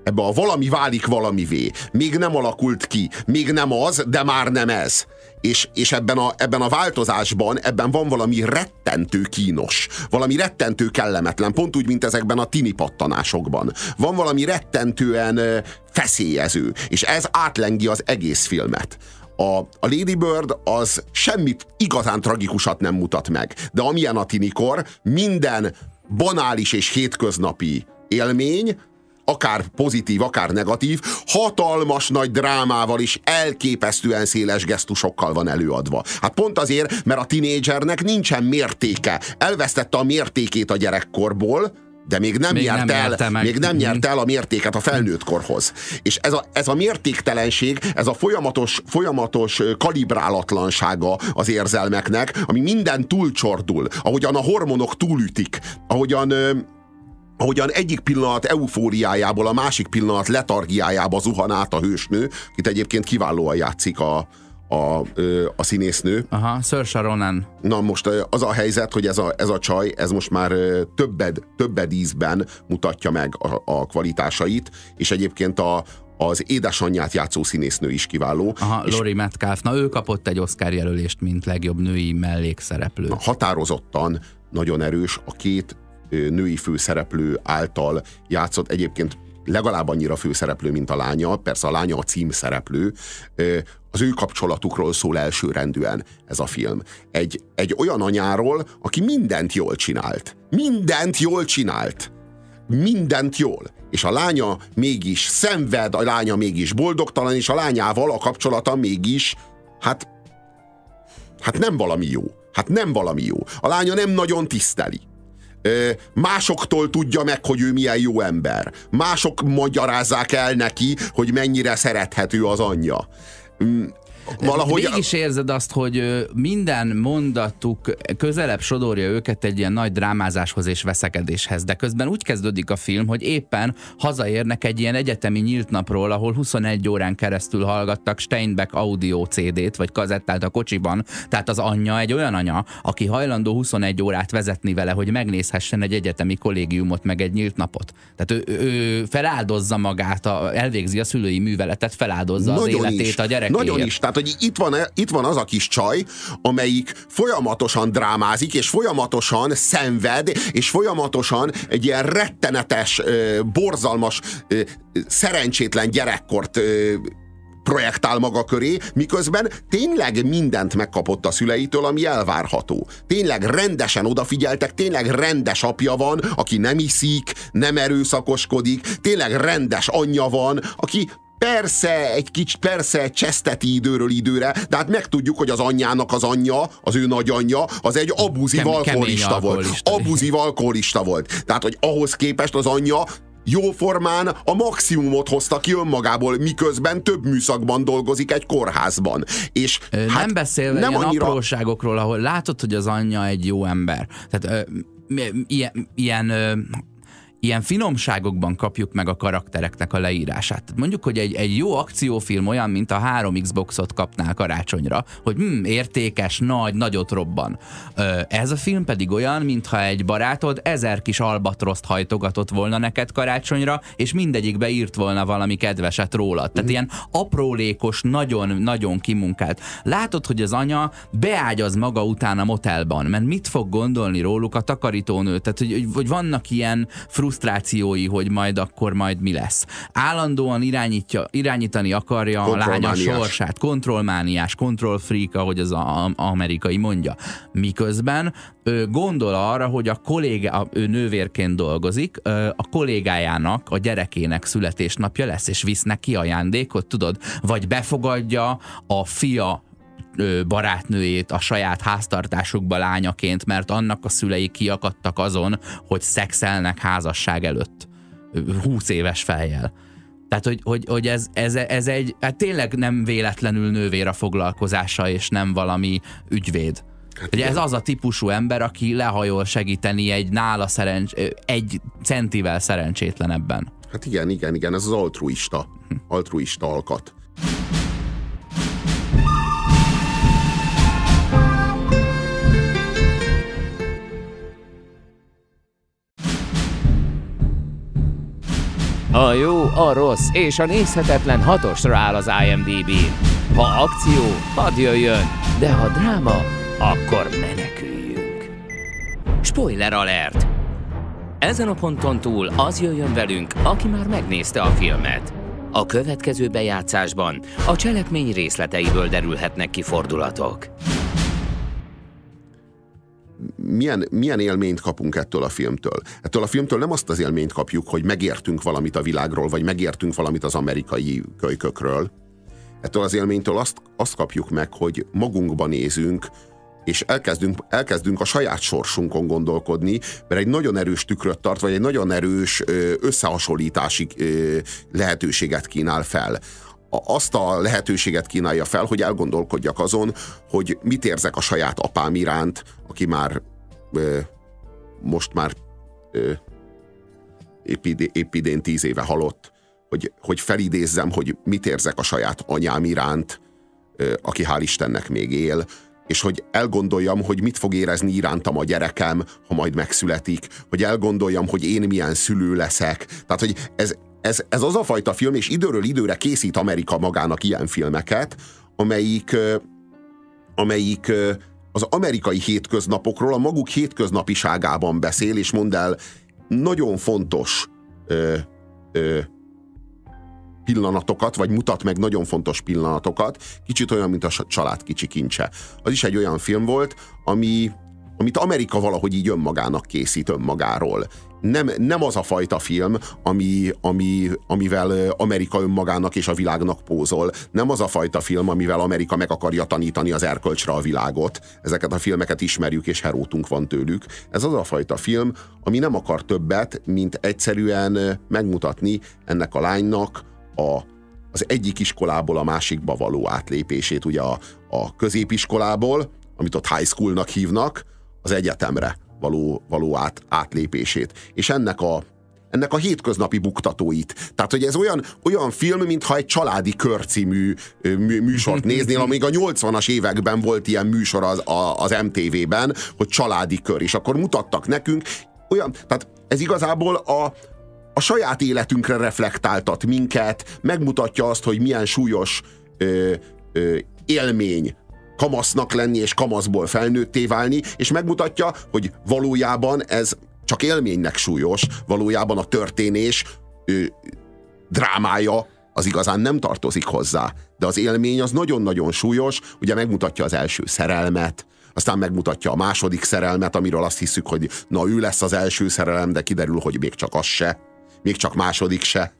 Speaker 3: ebbe a valami válik valamivé. Még nem alakult ki, még nem az, de már nem ez. És, és ebben, a, ebben a változásban, ebben van valami rettentő kínos, valami rettentő kellemetlen, pont úgy, mint ezekben a tini pattanásokban. Van valami rettentően feszélyező, és ez átlengi az egész filmet. A, a Lady Bird az semmit igazán tragikusat nem mutat meg, de amilyen a tinikor, minden banális és hétköznapi élmény akár pozitív, akár negatív, hatalmas nagy drámával is elképesztően széles gesztusokkal van előadva. Hát pont azért, mert a tinédzsernek nincsen mértéke. Elvesztette a mértékét a gyerekkorból, de még nem, még nyert, nem el, meg. még nem nyert mhm. el a mértéket a felnőtt korhoz. És ez a, ez a mértéktelenség, ez a folyamatos, folyamatos kalibrálatlansága az érzelmeknek, ami minden túlcsordul, ahogyan a hormonok túlütik, ahogyan ahogyan egyik pillanat eufóriájából a másik pillanat letargiájába zuhan át a hősnő, itt egyébként kiválóan játszik a, a, a színésznő.
Speaker 2: Aha, Saoirse Ronan.
Speaker 3: Na most az a helyzet, hogy ez a, ez a csaj, ez most már többed, többed ízben mutatja meg a, a kvalitásait, és egyébként a, az édesanyját játszó színésznő is kiváló.
Speaker 2: Aha, és Lori Metcalf. Na ő kapott egy Oscar jelölést, mint legjobb női mellékszereplő. Na,
Speaker 3: határozottan nagyon erős a két női főszereplő által játszott egyébként legalább annyira főszereplő, mint a lánya, persze a lánya a címszereplő, az ő kapcsolatukról szól elsőrendűen ez a film. Egy, egy olyan anyáról, aki mindent jól csinált. Mindent jól csinált. mindent jól, és a lánya mégis szenved, a lánya mégis boldogtalan, és a lányával a kapcsolata mégis, hát, hát nem valami jó. Hát nem valami jó. A lánya nem nagyon tiszteli. Másoktól tudja meg, hogy ő milyen jó ember. Mások magyarázzák el neki, hogy mennyire szerethető az anyja.
Speaker 2: Valahogy... Mégis érzed azt, hogy minden mondatuk közelebb sodorja őket egy ilyen nagy drámázáshoz és veszekedéshez, de közben úgy kezdődik a film, hogy éppen hazaérnek egy ilyen egyetemi nyílt napról, ahol 21 órán keresztül hallgattak Steinbeck audio CD-t, vagy kazettát a kocsiban, tehát az anyja egy olyan anya, aki hajlandó 21 órát vezetni vele, hogy megnézhessen egy egyetemi kollégiumot, meg egy nyílt napot. Tehát ő, ő feláldozza magát, a, elvégzi a szülői műveletet, feláldozza Nagyon az életét is. a gyerekéért.
Speaker 3: Nagyon is, tehát hogy itt van, itt van az a kis csaj, amelyik folyamatosan drámázik, és folyamatosan szenved, és folyamatosan egy ilyen rettenetes, borzalmas, szerencsétlen gyerekkort projektál maga köré, miközben tényleg mindent megkapott a szüleitől, ami elvárható. Tényleg rendesen odafigyeltek, tényleg rendes apja van, aki nem iszik, nem erőszakoskodik, tényleg rendes anyja van, aki Persze, egy kicsit, persze cseszteti időről időre, de hát megtudjuk, hogy az anyjának az anyja, az ő nagyanyja, az egy abuzív Kem, alkoholista volt. Abuzív alkoholista volt. Tehát, hogy ahhoz képest az anyja jóformán a maximumot hozta ki önmagából, miközben több műszakban dolgozik egy kórházban. És
Speaker 2: nem hát beszélve nem ilyen annyira... apróságokról, ahol látod, hogy az anyja egy jó ember. Tehát ö, ilyen, ilyen ö, ilyen finomságokban kapjuk meg a karaktereknek a leírását. Mondjuk, hogy egy, egy jó akciófilm olyan, mint a három Xboxot kapnál karácsonyra, hogy hm, értékes, nagy, nagyot robban. Ez a film pedig olyan, mintha egy barátod ezer kis albatroszt hajtogatott volna neked karácsonyra, és mindegyikbe írt volna valami kedveset rólad. Tehát mm. ilyen aprólékos, nagyon-nagyon kimunkált. Látod, hogy az anya beágyaz maga után a motelban, mert mit fog gondolni róluk a takarítónő? Tehát, hogy, hogy vannak ilyen fru frusztrációi, hogy majd akkor majd mi lesz. Állandóan irányítja, irányítani akarja a lánya sorsát, kontrollmániás, kontrollfreak, ahogy az a, a, amerikai mondja. Miközben ő gondol arra, hogy a kollégá, ő nővérként dolgozik, a kollégájának, a gyerekének születésnapja lesz, és visz neki ajándékot, tudod? Vagy befogadja a fia barátnőjét a saját háztartásukba lányaként, mert annak a szülei kiakadtak azon, hogy szexelnek házasság előtt. 20 éves fejjel. Tehát, hogy, hogy, hogy ez, ez, ez egy, hát tényleg nem véletlenül nővér a foglalkozása, és nem valami ügyvéd. Hát Ugye ez az a típusú ember, aki lehajol segíteni egy nála szerencs, egy centivel szerencsétlenebben.
Speaker 3: Hát igen, igen, igen, ez az altruista, altruista alkat.
Speaker 1: A jó, a rossz és a nézhetetlen hatosra áll az imdb Ha akció, hadd jöjjön, de ha dráma, akkor meneküljünk. Spoiler alert! Ezen a ponton túl az jöjjön velünk, aki már megnézte a filmet. A következő bejátszásban a cselekmény részleteiből derülhetnek ki fordulatok
Speaker 3: milyen, milyen élményt kapunk ettől a filmtől? Ettől a filmtől nem azt az élményt kapjuk, hogy megértünk valamit a világról, vagy megértünk valamit az amerikai kölykökről. Ettől az élménytől azt, azt kapjuk meg, hogy magunkba nézünk, és elkezdünk, elkezdünk a saját sorsunkon gondolkodni, mert egy nagyon erős tükröt tart, vagy egy nagyon erős összehasonlítási lehetőséget kínál fel azt a lehetőséget kínálja fel, hogy elgondolkodjak azon, hogy mit érzek a saját apám iránt, aki már most már épp, idén, tíz éve halott, hogy, hogy felidézzem, hogy mit érzek a saját anyám iránt, aki hál' Istennek még él, és hogy elgondoljam, hogy mit fog érezni irántam a gyerekem, ha majd megszületik, hogy elgondoljam, hogy én milyen szülő leszek. Tehát, hogy ez, ez, ez az a fajta film, és időről időre készít Amerika magának ilyen filmeket, amelyik, amelyik az amerikai hétköznapokról, a maguk hétköznapiságában beszél, és mond el nagyon fontos ö, ö, pillanatokat, vagy mutat meg nagyon fontos pillanatokat, kicsit olyan, mint a család kicsi kincse. Az is egy olyan film volt, ami amit Amerika valahogy így önmagának készít önmagáról. Nem, nem az a fajta film, ami, ami, amivel Amerika önmagának és a világnak pózol. Nem az a fajta film, amivel Amerika meg akarja tanítani az erkölcsre a világot. Ezeket a filmeket ismerjük, és herótunk van tőlük. Ez az a fajta film, ami nem akar többet, mint egyszerűen megmutatni ennek a lánynak a, az egyik iskolából a másikba való átlépését, ugye a, a középiskolából, amit ott high schoolnak hívnak, az egyetemre való, való át, átlépését. És ennek a, ennek a hétköznapi buktatóit. Tehát, hogy ez olyan, olyan film, mintha egy családi körcímű mű, műsort néznél, amíg a 80-as években volt ilyen műsor az, az MTV-ben, hogy családi kör, és akkor mutattak nekünk olyan, tehát ez igazából a, a saját életünkre reflektáltat minket, megmutatja azt, hogy milyen súlyos ö, ö, élmény kamasznak lenni és kamaszból felnőtté válni, és megmutatja, hogy valójában ez csak élménynek súlyos, valójában a történés ö, drámája az igazán nem tartozik hozzá. De az élmény az nagyon-nagyon súlyos, ugye megmutatja az első szerelmet, aztán megmutatja a második szerelmet, amiről azt hiszük, hogy na ő lesz az első szerelem, de kiderül, hogy még csak az se, még csak második se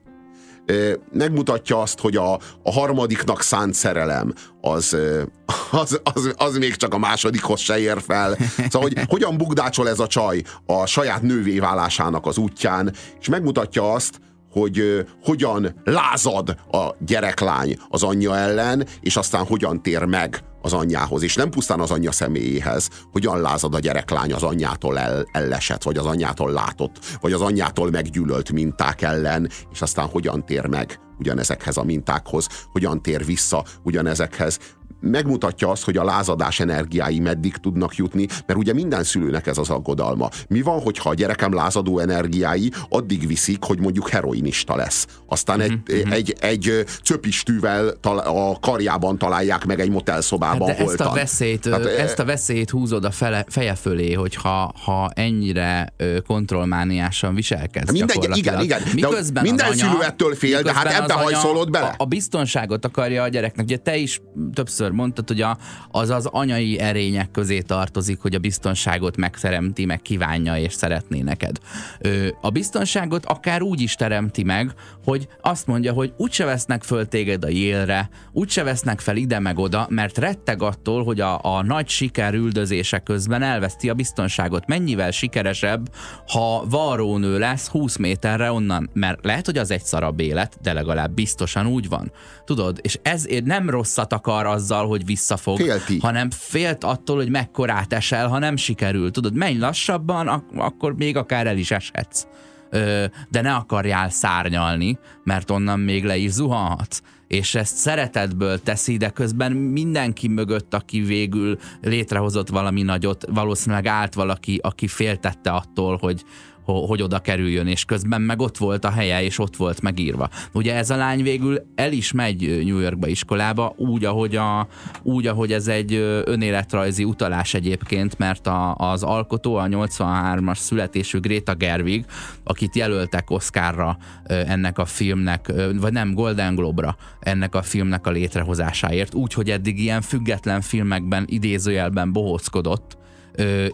Speaker 3: megmutatja azt, hogy a, a harmadiknak szánt szerelem az, az, az, az még csak a másodikhoz se ér fel. Szóval, hogy hogyan bugdácsol ez a csaj a saját nővé válásának az útján, és megmutatja azt, hogy hogyan lázad a gyereklány az anyja ellen, és aztán hogyan tér meg az anyjához, és nem pusztán az anyja személyéhez, hogyan lázad a gyereklány az anyjától el, ellesett, vagy az anyjától látott, vagy az anyjától meggyűlölt minták ellen, és aztán hogyan tér meg ugyanezekhez a mintákhoz, hogyan tér vissza ugyanezekhez, megmutatja azt, hogy a lázadás energiái meddig tudnak jutni, mert ugye minden szülőnek ez az aggodalma. Mi van, hogyha a gyerekem lázadó energiái addig viszik, hogy mondjuk heroinista lesz. Aztán egy, uh-huh. egy, egy cöpistűvel a karjában találják meg egy motelszobában hát
Speaker 2: de ezt a, veszélyt, Tehát, ezt a veszélyt húzod a fele, feje fölé, hogyha ha ennyire kontrollmániásan viselkedsz
Speaker 3: minden, Igen, igen. Miközben minden anya, szülő ettől fél, de hát ebbe hajszolod bele.
Speaker 2: A, a biztonságot akarja a gyereknek. Ugye te is többször többször mondtad, hogy a, az az anyai erények közé tartozik, hogy a biztonságot megteremti, meg kívánja és szeretné neked. Ö, a biztonságot akár úgy is teremti meg, hogy azt mondja, hogy úgyse vesznek föl téged a jélre, úgyse vesznek fel ide meg oda, mert retteg attól, hogy a, a nagy siker üldözése közben elveszti a biztonságot. Mennyivel sikeresebb, ha varrónő lesz 20 méterre onnan, mert lehet, hogy az egy szarabb élet, de legalább biztosan úgy van. Tudod, és ezért nem rosszat akar azzal, azzal, hogy visszafog,
Speaker 3: Félti.
Speaker 2: hanem félt attól, hogy mekkorát esel, ha nem sikerül. Tudod, menj lassabban, ak- akkor még akár el is eshetsz. Ö, de ne akarjál szárnyalni, mert onnan még le is zuhanhatsz és ezt szeretetből teszi, de közben mindenki mögött, aki végül létrehozott valami nagyot, valószínűleg állt valaki, aki féltette attól, hogy, hogy oda kerüljön, és közben meg ott volt a helye, és ott volt megírva. Ugye ez a lány végül el is megy New Yorkba iskolába, úgy, ahogy, a, úgy, ahogy ez egy önéletrajzi utalás egyébként, mert a, az alkotó, a 83-as születésű Greta Gerwig, akit jelöltek Oscarra ennek a filmnek, vagy nem, Golden Globe-ra ennek a filmnek a létrehozásáért, úgy, hogy eddig ilyen független filmekben idézőjelben bohóckodott,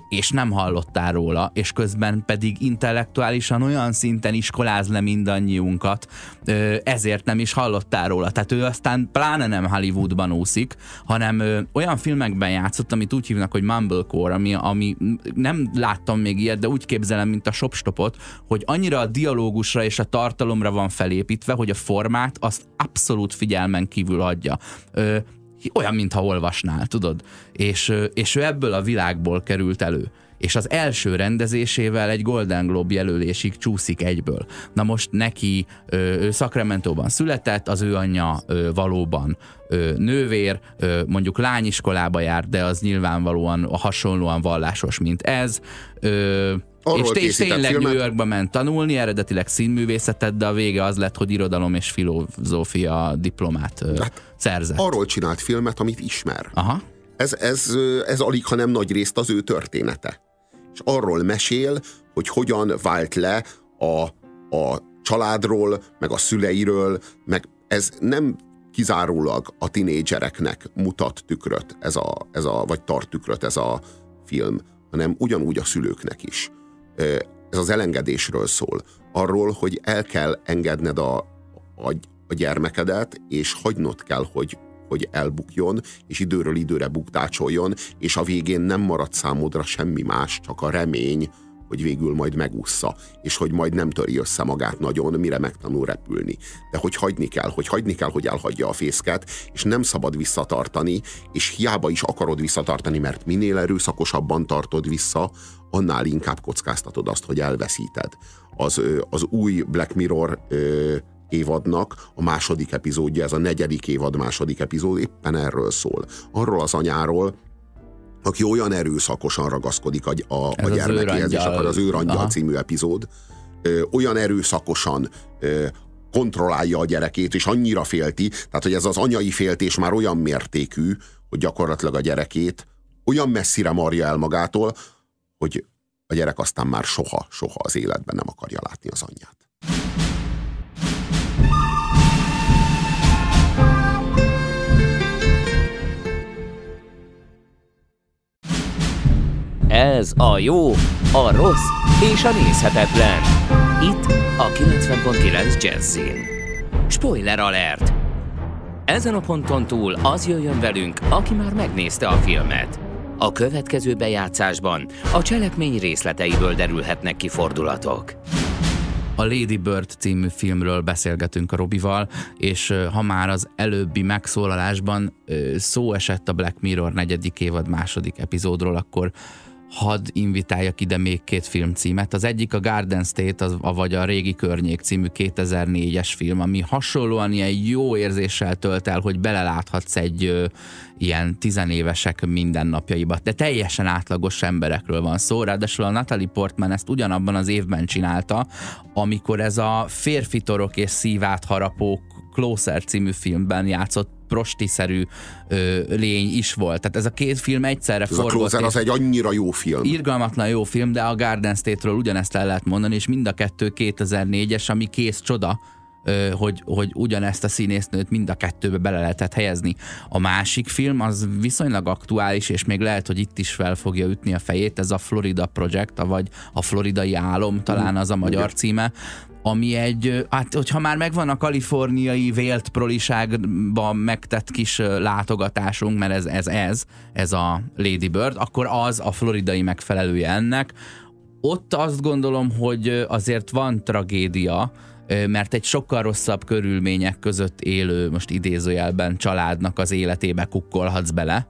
Speaker 2: és nem hallottál róla, és közben pedig intellektuálisan olyan szinten iskoláz le mindannyiunkat, ezért nem is hallottál róla. Tehát ő aztán pláne nem Hollywoodban úszik, hanem olyan filmekben játszott, amit úgy hívnak, hogy Mumblecore, ami, ami nem láttam még ilyet, de úgy képzelem, mint a Shopstopot, hogy annyira a dialógusra és a tartalomra van felépítve, hogy a formát azt abszolút figyelmen kívül. Ö, olyan, mintha olvasnál, tudod? És, és ő ebből a világból került elő és az első rendezésével egy Golden Globe jelölésig csúszik egyből. Na most neki ő Sacramento-ban született, az ő anyja valóban nővér, mondjuk lányiskolába jár, de az nyilvánvalóan hasonlóan vallásos, mint ez. Arról és tényleg filmet. New Yorkba ment tanulni, eredetileg színművészetet, de a vége az lett, hogy irodalom és filozófia diplomát hát, szerzett.
Speaker 3: Arról csinált filmet, amit ismer.
Speaker 2: Aha.
Speaker 3: Ez, ez, ez alig, ha nem nagy részt az ő története. És arról mesél, hogy hogyan vált le a, a családról, meg a szüleiről, meg ez nem kizárólag a tinédzsereknek mutat tükröt, ez a, ez a, vagy tart tükröt ez a film, hanem ugyanúgy a szülőknek is. Ez az elengedésről szól. Arról, hogy el kell engedned a, a, a gyermekedet, és hagynod kell, hogy, hogy elbukjon, és időről időre bukdácsoljon, és a végén nem marad számodra semmi más, csak a remény, hogy végül majd megúszza, és hogy majd nem töri össze magát nagyon, mire megtanul repülni. De hogy hagyni kell, hogy hagyni kell, hogy elhagyja a fészket, és nem szabad visszatartani, és hiába is akarod visszatartani, mert minél erőszakosabban tartod vissza, annál inkább kockáztatod azt, hogy elveszíted. Az, az új Black Mirror évadnak a második epizódja, ez a negyedik évad második epizód éppen erről szól. Arról az anyáról, aki olyan erőszakosan ragaszkodik a, a, a gyermekéhez, és akkor az őrangyal Aha. című epizód, ö, olyan erőszakosan ö, kontrollálja a gyerekét, és annyira félti, tehát hogy ez az anyai féltés már olyan mértékű, hogy gyakorlatilag a gyerekét olyan messzire marja el magától, hogy a gyerek aztán már soha, soha az életben nem akarja látni az anyját.
Speaker 1: Ez a jó, a rossz és a nézhetetlen. Itt a 90.9 Jazzin. Spoiler alert! Ezen a ponton túl az jöjjön velünk, aki már megnézte a filmet. A következő bejátszásban a cselekmény részleteiből derülhetnek ki fordulatok.
Speaker 2: A Lady Bird című filmről beszélgetünk a Robival, és ha már az előbbi megszólalásban szó esett a Black Mirror negyedik évad második epizódról, akkor hadd invitáljak ide még két filmcímet. Az egyik a Garden State, az, vagy a Régi Környék című 2004-es film, ami hasonlóan ilyen jó érzéssel tölt el, hogy beleláthatsz egy ö, ilyen tizenévesek mindennapjaiba. De teljesen átlagos emberekről van szó, ráadásul a Natalie Portman ezt ugyanabban az évben csinálta, amikor ez a férfitorok és szívát harapók Closer című filmben játszott prostiszerű ö, lény is volt. Tehát ez a két film egyszerre ez
Speaker 3: forgott. A az egy annyira jó film.
Speaker 2: Irgalmatlan jó film, de a Garden State-ről ugyanezt el lehet mondani, és mind a kettő 2004-es, ami kész csoda, hogy, hogy ugyanezt a színésznőt mind a kettőbe bele lehetett helyezni. A másik film az viszonylag aktuális, és még lehet, hogy itt is fel fogja ütni a fejét, ez a Florida Project, vagy a Floridai Álom, talán az a magyar címe, ami egy, hát hogyha már megvan a kaliforniai vélt proliságban megtett kis látogatásunk, mert ez, ez ez, ez a Lady Bird, akkor az a floridai megfelelője ennek. Ott azt gondolom, hogy azért van tragédia, mert egy sokkal rosszabb körülmények között élő, most idézőjelben családnak az életébe kukkolhatsz bele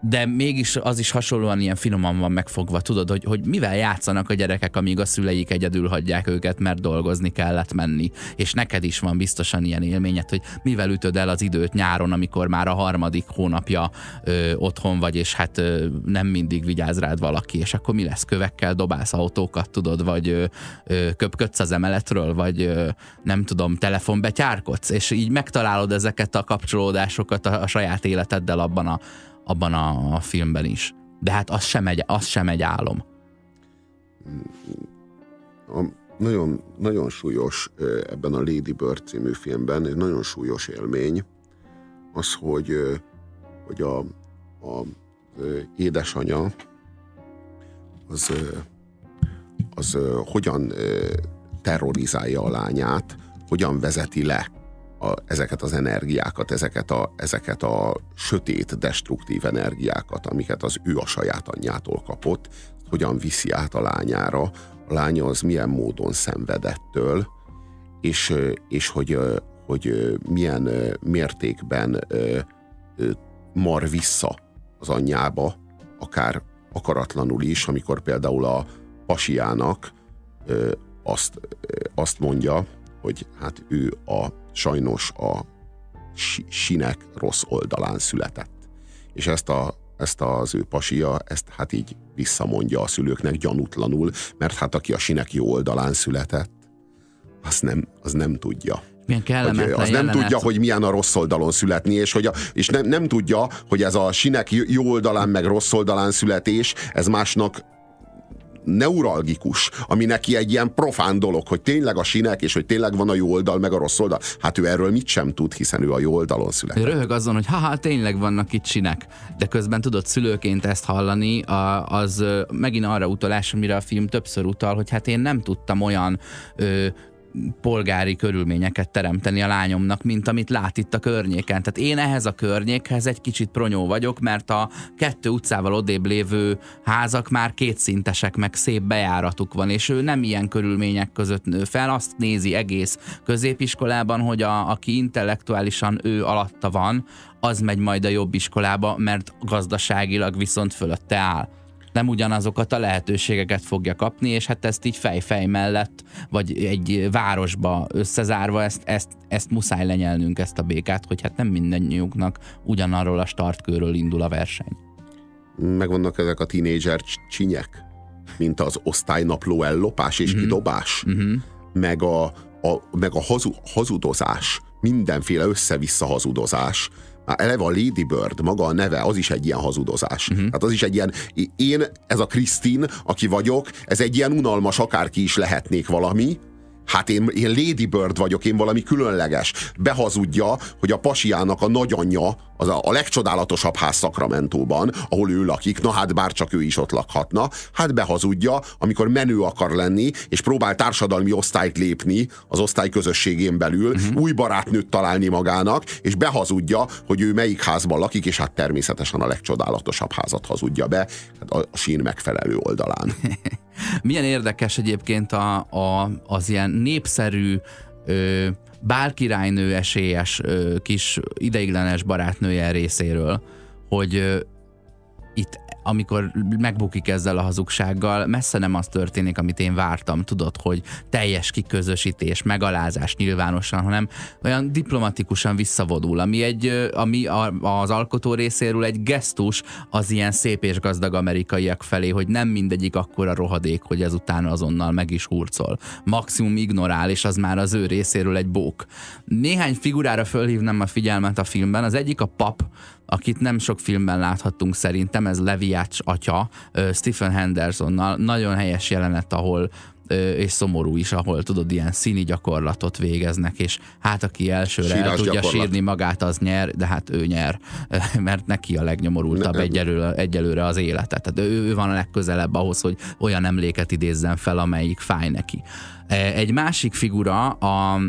Speaker 2: de mégis az is hasonlóan ilyen finoman van megfogva, tudod, hogy, hogy mivel játszanak a gyerekek, amíg a szüleik egyedül hagyják őket, mert dolgozni kellett menni. És neked is van biztosan ilyen élményed, hogy mivel ütöd el az időt nyáron, amikor már a harmadik hónapja ö, otthon vagy, és hát ö, nem mindig vigyáz rád valaki, és akkor mi lesz? Kövekkel dobálsz autókat, tudod, vagy ö, ö, köpködsz az emeletről, vagy ö, nem tudom, telefonbetyárkodsz, és így megtalálod ezeket a kapcsolódásokat a, a saját életeddel abban a abban a, a filmben is. De hát az sem egy, az sem egy álom.
Speaker 3: A, nagyon, nagyon súlyos ebben a Lady Bird című filmben, egy nagyon súlyos élmény az, hogy, hogy a, a édesanyja az, az hogyan terrorizálja a lányát, hogyan vezeti le a, ezeket az energiákat, ezeket a, ezeket a sötét, destruktív energiákat, amiket az ő a saját anyjától kapott, hogyan viszi át a lányára, a lánya az milyen módon szenvedettől, és, és hogy, hogy milyen mértékben mar vissza az anyjába, akár akaratlanul is, amikor például a pasiának azt, azt mondja, hogy hát ő a sajnos a sinek rossz oldalán született. És ezt, a, ezt az ő pasia, ezt hát így visszamondja a szülőknek gyanútlanul, mert hát aki a sinek jó oldalán született, az nem, az nem tudja.
Speaker 2: Milyen kellemetlen
Speaker 3: hogy, az nem tudja, hogy milyen a rossz oldalon születni, és, hogy a, és nem, nem tudja, hogy ez a sinek jó oldalán meg rossz oldalán születés, ez másnak neuralgikus, ami neki egy ilyen profán dolog, hogy tényleg a sinek, és hogy tényleg van a jó oldal, meg a rossz oldal. Hát ő erről mit sem tud, hiszen ő a jó oldalon született.
Speaker 2: Röhög azon, hogy haha, tényleg vannak itt sinek. De közben tudod szülőként ezt hallani, az megint arra utalás, amire a film többször utal, hogy hát én nem tudtam olyan ö, polgári körülményeket teremteni a lányomnak, mint amit lát itt a környéken. Tehát én ehhez a környékhez egy kicsit pronyó vagyok, mert a kettő utcával odébb lévő házak már kétszintesek, meg szép bejáratuk van, és ő nem ilyen körülmények között nő fel, azt nézi egész középiskolában, hogy a, aki intellektuálisan ő alatta van, az megy majd a jobb iskolába, mert gazdaságilag viszont fölötte áll nem ugyanazokat a lehetőségeket fogja kapni, és hát ezt így fej-fej mellett, vagy egy városba összezárva, ezt, ezt, ezt muszáj lenyelnünk ezt a békát, hogy hát nem mindannyiuknak ugyanarról a startkőről indul a verseny.
Speaker 3: Megvannak ezek a tínédzser csinyek, mint az osztálynapló ellopás és uh-huh. kidobás, uh-huh. meg a, a, meg a hazu, hazudozás, mindenféle össze-vissza hazudozás, már eleve a Lady Bird, maga a neve, az is egy ilyen hazudozás. Uh-huh. Hát az is egy ilyen, én, ez a Krisztin, aki vagyok, ez egy ilyen unalmas, akárki is lehetnék valami, Hát én, én Lady Bird vagyok, én valami különleges. Behazudja, hogy a pasiának a nagyanyja az a, a legcsodálatosabb ház Szakramentóban, ahol ő lakik, na hát bár csak ő is ott lakhatna, hát behazudja, amikor menő akar lenni, és próbál társadalmi osztályt lépni az osztály közösségén belül, uh-huh. új barátnőt találni magának, és behazudja, hogy ő melyik házban lakik, és hát természetesen a legcsodálatosabb házat hazudja be, hát a, a sín megfelelő oldalán.
Speaker 2: Milyen érdekes egyébként a, a, az ilyen népszerű ö, bálkirálynő esélyes ö, kis ideiglenes barátnője részéről, hogy ö, itt amikor megbukik ezzel a hazugsággal, messze nem az történik, amit én vártam, tudod, hogy teljes kiközösítés, megalázás nyilvánosan, hanem olyan diplomatikusan visszavodul, ami, egy, ami az alkotó részéről egy gesztus az ilyen szép és gazdag amerikaiak felé, hogy nem mindegyik akkora rohadék, hogy ezután azonnal meg is hurcol. Maximum ignorál, és az már az ő részéről egy bók. Néhány figurára fölhívnám a figyelmet a filmben. Az egyik a pap, akit nem sok filmben láthattunk szerintem, ez Leviács atya, Stephen Hendersonnal. Nagyon helyes jelenet, ahol és szomorú is, ahol tudod, ilyen színi gyakorlatot végeznek, és hát aki elsőre el tudja gyakorlat. sírni magát, az nyer, de hát ő nyer, mert neki a legnyomorultabb ne, egyelőre, egyelőre az élete. Tehát ő, ő van a legközelebb ahhoz, hogy olyan emléket idézzen fel, amelyik fáj neki. Egy másik figura a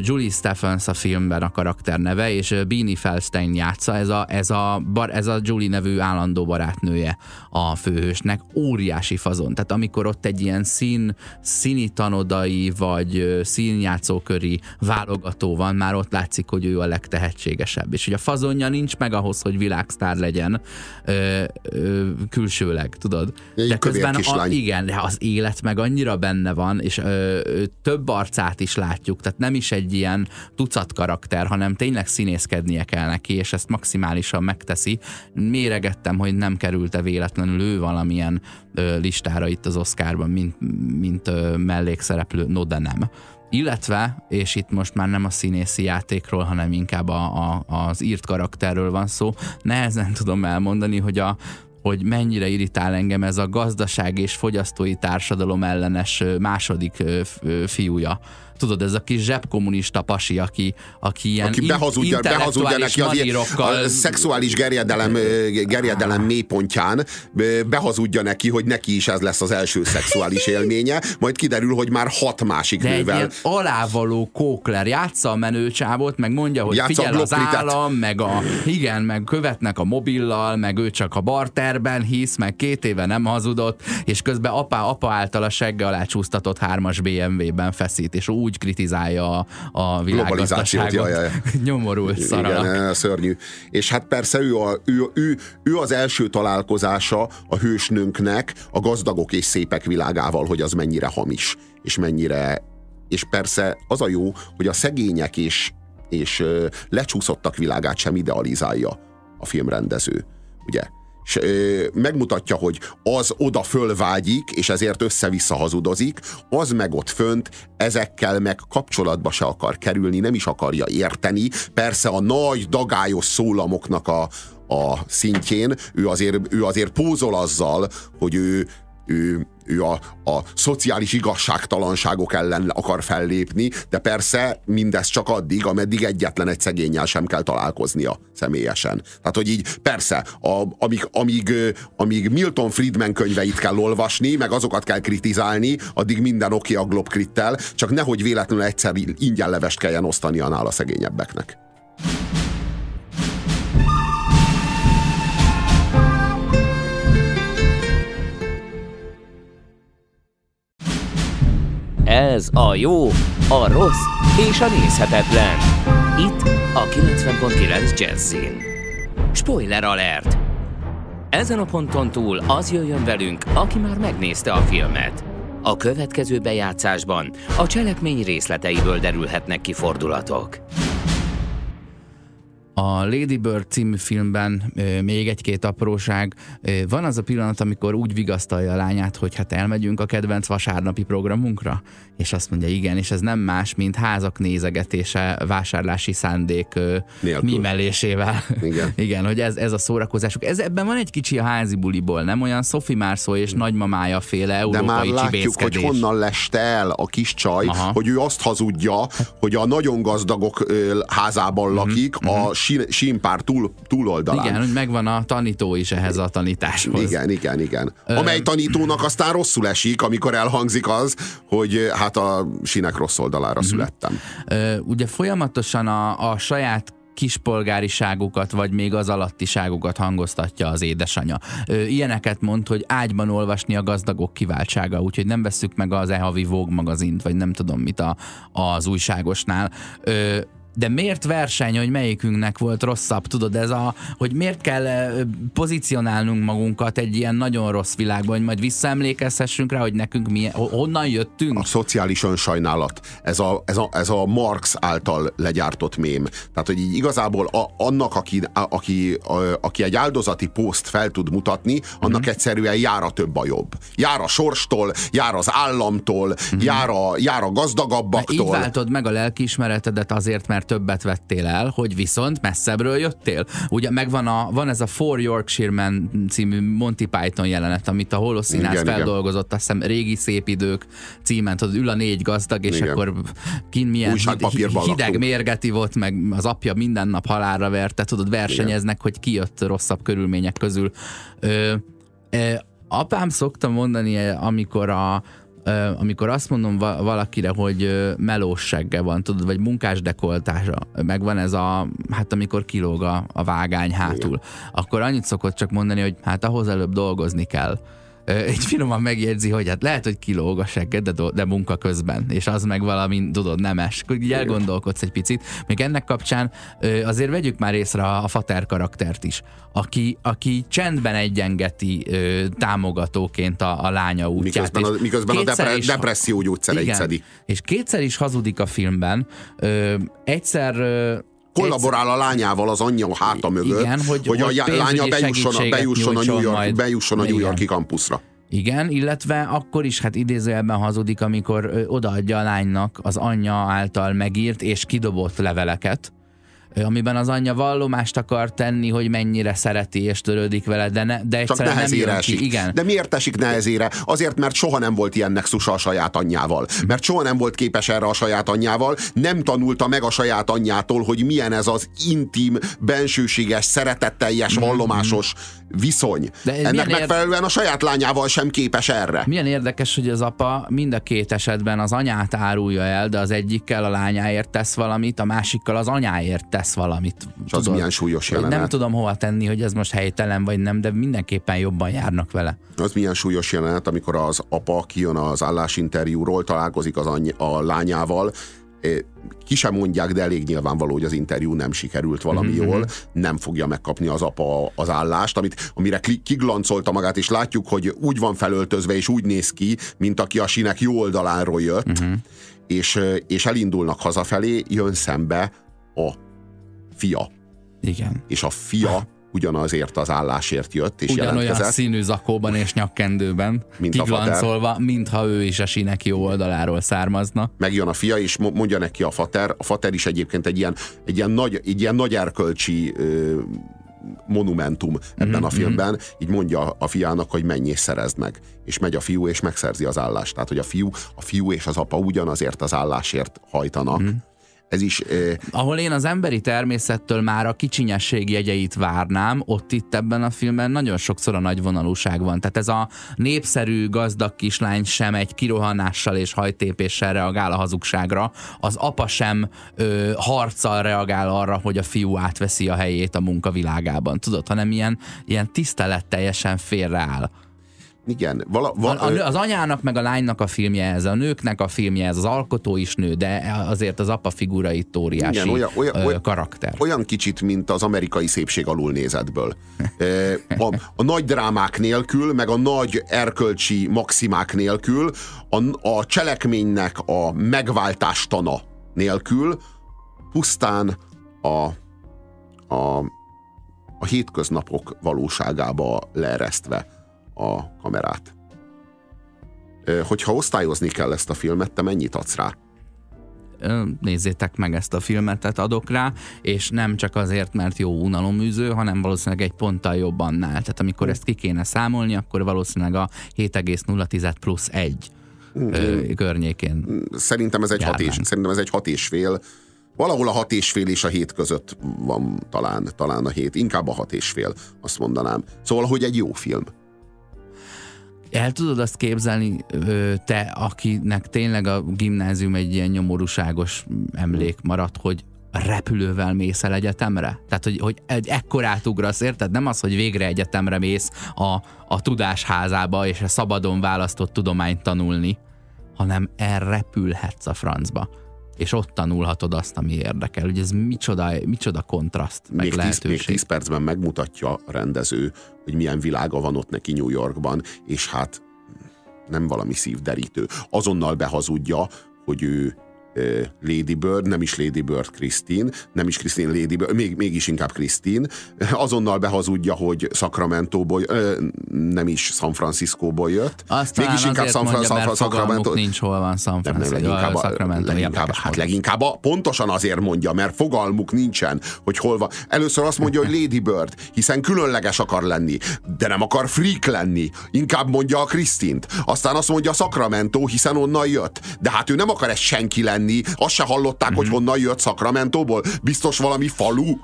Speaker 2: Julie Stephens a filmben a karakter neve, és Beanie Feldstein játsza, ez a, ez, a, bar, ez a Julie nevű állandó barátnője a főhősnek, óriási fazon. Tehát amikor ott egy ilyen szín, színi tanodai, vagy színjátszóköri válogató van, már ott látszik, hogy ő a legtehetségesebb. És hogy a fazonja nincs meg ahhoz, hogy világsztár legyen ö, ö, külsőleg, tudod?
Speaker 3: Egy de közben a,
Speaker 2: igen, de az élet meg annyira benne van, és ö, ö, több arcát is látjuk, tehát nem is egy ilyen tucat karakter, hanem tényleg színészkednie kell neki, és ezt maximálisan megteszi. Méregettem, hogy nem került-e véletlenül ő valamilyen ö, listára itt az Oscarban, mint, mint ö, mellékszereplő, no de nem. Illetve, és itt most már nem a színészi játékról, hanem inkább a, a, az írt karakterről van szó, nehezen tudom elmondani, hogy a, hogy mennyire irritál engem ez a gazdaság és fogyasztói társadalom ellenes második fiúja tudod, ez a kis zsebkommunista pasi, aki, aki ilyen aki behazudja, behazudja neki az ilyen,
Speaker 3: a szexuális gerjedelem, gerjedelem mélypontján, behazudja neki, hogy neki is ez lesz az első szexuális élménye, majd kiderül, hogy már hat másik
Speaker 2: De
Speaker 3: nővel.
Speaker 2: Egy alávaló kókler, játsza a menőcsávot, meg mondja, hogy játsza figyel az állam, meg a, igen, meg követnek a mobillal, meg ő csak a barterben hisz, meg két éve nem hazudott, és közben apa, apa által a segge alá csúsztatott hármas BMW-ben feszít, és úgy úgy kritizálja a, világgazdaságot. Ja, ja, ja. Nyomorult szaralak.
Speaker 3: Igen, szörnyű. És hát persze ő, a, ő, ő, ő az első találkozása a hősnőnknek a gazdagok és szépek világával, hogy az mennyire hamis, és mennyire és persze az a jó, hogy a szegények és, és lecsúszottak világát sem idealizálja a filmrendező. Ugye? És ö, megmutatja, hogy az oda fölvágyik, és ezért össze-vissza hazudozik, az meg ott fönt ezekkel meg kapcsolatba se akar kerülni, nem is akarja érteni. Persze a nagy, dagályos szólamoknak a, a szintjén ő azért, ő azért pózol azzal, hogy ő, ő, ő a, a szociális igazságtalanságok ellen akar fellépni, de persze mindez csak addig, ameddig egyetlen egy szegényel sem kell találkoznia személyesen. Tehát, hogy így persze, a, amíg, amíg, amíg Milton Friedman könyveit kell olvasni, meg azokat kell kritizálni, addig minden oké okay a Globkrittel, csak nehogy véletlenül egyszer ingyen levest kelljen osztani a szegényebbeknek.
Speaker 1: Ez a jó, a rossz és a nézhetetlen. Itt a 90.9 Jazzin. Spoiler alert! Ezen a ponton túl az jöjjön velünk, aki már megnézte a filmet. A következő bejátszásban a cselekmény részleteiből derülhetnek ki fordulatok.
Speaker 2: A Lady Bird című filmben még egy-két apróság. Van az a pillanat, amikor úgy vigasztalja a lányát, hogy hát elmegyünk a kedvenc vasárnapi programunkra, és azt mondja igen, és ez nem más, mint házak nézegetése, vásárlási szándék Nélkül. mimelésével. Igen. igen, hogy ez, ez a szórakozásuk. Ez, ebben van egy kicsi a házi buliból, nem olyan Sophie Marceau és nagymamája féle európai De már
Speaker 3: látjuk, hogy honnan leste el a kis csaj, Aha. hogy ő azt hazudja, hogy a nagyon gazdagok házában lakik, mm-hmm. a símpár túl, túloldalán.
Speaker 2: Igen, hogy megvan a tanító is ehhez a tanításhoz.
Speaker 3: Igen, igen, igen. Amely tanítónak aztán rosszul esik, amikor elhangzik az, hogy hát a sínek rossz oldalára uh-huh. születtem.
Speaker 2: Ugye folyamatosan a, a saját kispolgáriságukat, vagy még az alattiságukat hangoztatja az édesanyja. Ö, ilyeneket mond, hogy ágyban olvasni a gazdagok kiváltsága, úgyhogy nem veszük meg az e-havi Vogue magazint, vagy nem tudom mit a, az újságosnál. Ö, de miért verseny, hogy melyikünknek volt rosszabb? Tudod, ez a, hogy miért kell pozícionálnunk magunkat egy ilyen nagyon rossz világban, hogy majd visszaemlékezhessünk rá, hogy nekünk milyen, honnan jöttünk?
Speaker 3: A szociális önsajnálat, ez a, ez a, ez a Marx által legyártott mém. Tehát, hogy így igazából a, annak, aki, a, aki, a, aki egy áldozati poszt fel tud mutatni, annak mm-hmm. egyszerűen jár a több a jobb. Jár a sorstól, jár az államtól, mm-hmm. jár, a, jár a gazdagabbaktól.
Speaker 2: Így váltod meg a lelkiismeretedet azért, mert többet vettél el, hogy viszont messzebbről jöttél. Ugye megvan a, van ez a Four Yorkshire Man című Monty Python jelenet, amit a holoszínász feldolgozott, igen. azt hiszem régi szép idők címen, tudod, ül a négy gazdag, és igen. akkor kin milyen hid, hideg mérgeti volt, meg az apja minden nap halálra verte, tudod, versenyeznek, igen. hogy ki jött rosszabb körülmények közül. Ö, ö, apám szokta mondani, amikor a, amikor azt mondom valakire, hogy melós segge van, tudod, vagy munkás dekoltása, meg van ez a, hát amikor kilóg a, a vágány hátul, Igen. akkor annyit szokott csak mondani, hogy hát ahhoz előbb dolgozni kell egy finoman megjegyzi, hogy hát lehet, hogy kilóg a segged, de, de munka közben, és az meg valami, tudod, nemes. Így elgondolkodsz egy picit. Még ennek kapcsán azért vegyük már észre a fater karaktert is, aki, aki csendben egyengeti támogatóként a, a lánya útját.
Speaker 3: Miközben a, miközben a depre, is, depresszió gyógyszereit szedi.
Speaker 2: És kétszer is hazudik a filmben. egyszer
Speaker 3: kollaborál a lányával az anyja háta mögött,
Speaker 2: igen, hogy,
Speaker 3: hogy, hogy a lánya bejusson, a, bejusson, a New, York, bejusson a New Yorki kampuszra.
Speaker 2: Igen, illetve akkor is hát idézőjelben hazudik, amikor odaadja a lánynak az anyja által megírt és kidobott leveleket, amiben az anyja vallomást akar tenni, hogy mennyire szereti és törődik vele, de, ne, de egyszerűen nem jön esik. ki. Igen.
Speaker 3: De miért esik nehezére? Azért, mert soha nem volt ilyen nexusa a saját anyjával. Mert soha nem volt képes erre a saját anyjával, nem tanulta meg a saját anyjától, hogy milyen ez az intim, bensőséges, szeretetteljes, mhm. vallomásos viszony. De Ennek megfelelően érde... a saját lányával sem képes erre.
Speaker 2: Milyen érdekes, hogy az apa mind a két esetben az anyát árulja el, de az egyikkel a lányáért tesz valamit, a másikkal az anyáért tesz valamit.
Speaker 3: És az milyen súlyos jelenet.
Speaker 2: Nem tudom hova tenni, hogy ez most helytelen vagy nem, de mindenképpen jobban járnak vele.
Speaker 3: Az milyen súlyos jelenet, amikor az apa kijön az állásinterjúról, találkozik az any- a lányával, ki sem mondják, de elég nyilvánvaló, hogy az interjú nem sikerült valami mm-hmm. jól, nem fogja megkapni az apa az állást, amit, amire kiglancolta magát, és látjuk, hogy úgy van felöltözve, és úgy néz ki, mint aki a sinek jó oldaláról jött, mm-hmm. és, és elindulnak hazafelé, jön szembe a fia.
Speaker 2: Igen.
Speaker 3: És a fia ugyanazért az állásért jött, és
Speaker 2: Ugyanolyan jelentkezett. színű zakóban és nyakkendőben, mint kiglancolva, mintha ő is a sinek jó oldaláról származna.
Speaker 3: Megjön a fia, és mondja neki a fater, a fater is egyébként egy ilyen, egy ilyen, nagy, egy ilyen nagy erkölcsi ö, monumentum ebben a filmben, így mondja a fiának, hogy menj és szerezd meg. És megy a fiú, és megszerzi az állást. Tehát, hogy a fiú, a fiú és az apa ugyanazért az állásért hajtanak. Ez is... Eh,
Speaker 2: Ahol én az emberi természettől már a kicsinyesség jegyeit várnám, ott itt ebben a filmben nagyon sokszor a nagy vonalúság van. Tehát ez a népszerű, gazdag kislány sem egy kirohanással és hajtépéssel reagál a hazugságra, az apa sem ö, harccal reagál arra, hogy a fiú átveszi a helyét a munkavilágában, tudod, hanem ilyen, ilyen tiszteletteljesen félreáll.
Speaker 3: Igen, vala,
Speaker 2: A,
Speaker 3: vala,
Speaker 2: a, nő- az anyának meg a lánynak a filmje ez, a nőknek a filmje ez, az alkotó is nő, de azért az apa figura itt óriási
Speaker 3: Igen, olyan- olyan- olyan-
Speaker 2: karakter.
Speaker 3: olyan kicsit, mint az amerikai szépség alulnézetből. A, a nagy drámák nélkül, meg a nagy erkölcsi maximák nélkül, a, a cselekménynek a megváltástana nélkül, pusztán a, a, a hétköznapok valóságába leeresztve a kamerát. Hogyha osztályozni kell ezt a filmet, te mennyit adsz rá?
Speaker 2: Nézzétek meg ezt a filmet, tehát adok rá, és nem csak azért, mert jó unaloműző, hanem valószínűleg egy ponttal jobb annál. Tehát amikor ezt ki kéne számolni, akkor valószínűleg a 7,0 plusz 1 ö, környékén.
Speaker 3: Szerintem ez egy hat és,
Speaker 2: Járnánk.
Speaker 3: szerintem ez egy hat és fél. Valahol a hat és fél és a hét között van talán, talán a hét. Inkább a hat és fél, azt mondanám. Szóval, hogy egy jó film.
Speaker 2: El tudod azt képzelni, te, akinek tényleg a gimnázium egy ilyen nyomorúságos emlék maradt, hogy repülővel mész el egyetemre? Tehát, hogy, hogy egy ekkorát ugrasz, érted? Nem az, hogy végre egyetemre mész a, a tudásházába, és a szabadon választott tudományt tanulni, hanem elrepülhetsz a francba. És ott tanulhatod azt, ami érdekel. Ugye ez micsoda, micsoda kontraszt, meg
Speaker 3: Még tíz, még
Speaker 2: lehetőség.
Speaker 3: tíz percben megmutatja a rendező, hogy milyen világa van ott neki New Yorkban, és hát nem valami szívderítő. Azonnal behazudja, hogy ő Lady Bird, nem is Lady Bird Christine, nem is Christine Lady Bird, még, mégis inkább Christine. Azonnal behazudja, hogy Sacramento-ból, nem is San Francisco-ból jött.
Speaker 2: Azt
Speaker 3: mégis inkább San,
Speaker 2: mert
Speaker 3: Sacramento.
Speaker 2: nincs, hol van San
Speaker 3: Nem, nem,
Speaker 2: Francisco,
Speaker 3: leginkább, a,
Speaker 2: Sacramento,
Speaker 3: leginkább, hát leginkább a, pontosan azért mondja, mert fogalmuk nincsen, hogy hol van. Először azt mondja, hogy Lady Bird, hiszen különleges akar lenni, de nem akar freak lenni. Inkább mondja a Krisztint. Aztán azt mondja Sacramento, hiszen onnan jött. De hát ő nem akar egy senki lenni. Azt se hallották,
Speaker 2: Mhm.
Speaker 3: hogy honnan jött Sacramento-ból. Biztos valami falu.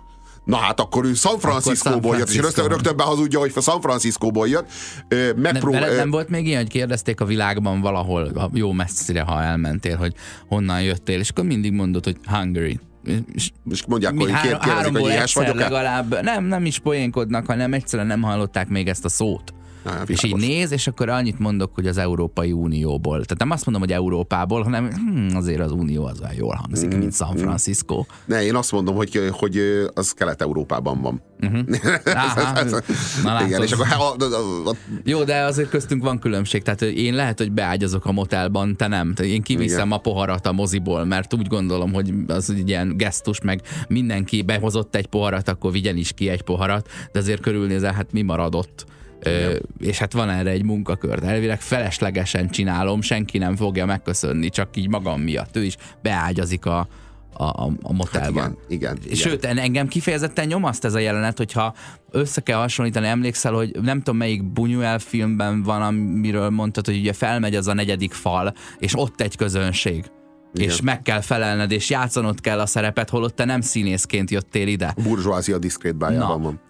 Speaker 3: Na hát akkor ő San Francisco-ból jött, és rögtön, rögtön behazudja, hogy San Francisco-ból jött. Ö,
Speaker 2: Nem, nem volt még ilyen, hogy kérdezték a világban valahol, jó messzire, ha elmentél, hogy honnan jöttél, és akkor mindig mondod, hogy Hungary. És
Speaker 3: és mondják, hogy kér, kérdezik, hogy éhes
Speaker 2: egyszer
Speaker 3: vagyok-e?
Speaker 2: legalább, nem, nem is poénkodnak, hanem egyszerűen nem hallották még ezt a szót.
Speaker 3: Na,
Speaker 2: és így néz, és akkor annyit mondok, hogy az Európai Unióból. Tehát nem azt mondom, hogy Európából, hanem hm, azért az Unió az olyan jól hangzik,
Speaker 3: Mm,
Speaker 2: mint San Francisco.
Speaker 3: Ne, én azt mondom, hogy, hogy az Kelet-Európában van.
Speaker 2: Aha, na
Speaker 3: Igen, és akkor a, a, a, a,
Speaker 2: Jó, de azért köztünk van különbség. Tehát én lehet, hogy beágyazok a motelban, te nem. Tehát én kiviszem
Speaker 3: Igen.
Speaker 2: a poharat a moziból, mert úgy gondolom, hogy az egy ilyen gesztus, meg mindenki behozott egy poharat, akkor vigyen is ki egy poharat, de azért körülnézel, hát mi maradott. Ö, és hát van erre egy munkakör. Elvileg feleslegesen csinálom, senki nem fogja megköszönni, csak így magam miatt. Ő is beágyazik a, a, a, a motelban.
Speaker 3: igen, igen, igen.
Speaker 2: Sőt, en- engem kifejezetten nyomaszt ez a jelenet, hogyha össze kell hasonlítani, emlékszel, hogy nem tudom melyik Buñuel filmben van, amiről mondtad, hogy ugye felmegy az a negyedik fal, és ott egy közönség.
Speaker 3: Igen.
Speaker 2: És meg kell felelned, és játszanod kell a szerepet, holott te nem színészként jöttél ide.
Speaker 3: Burzsóázia diszkrét bájában van.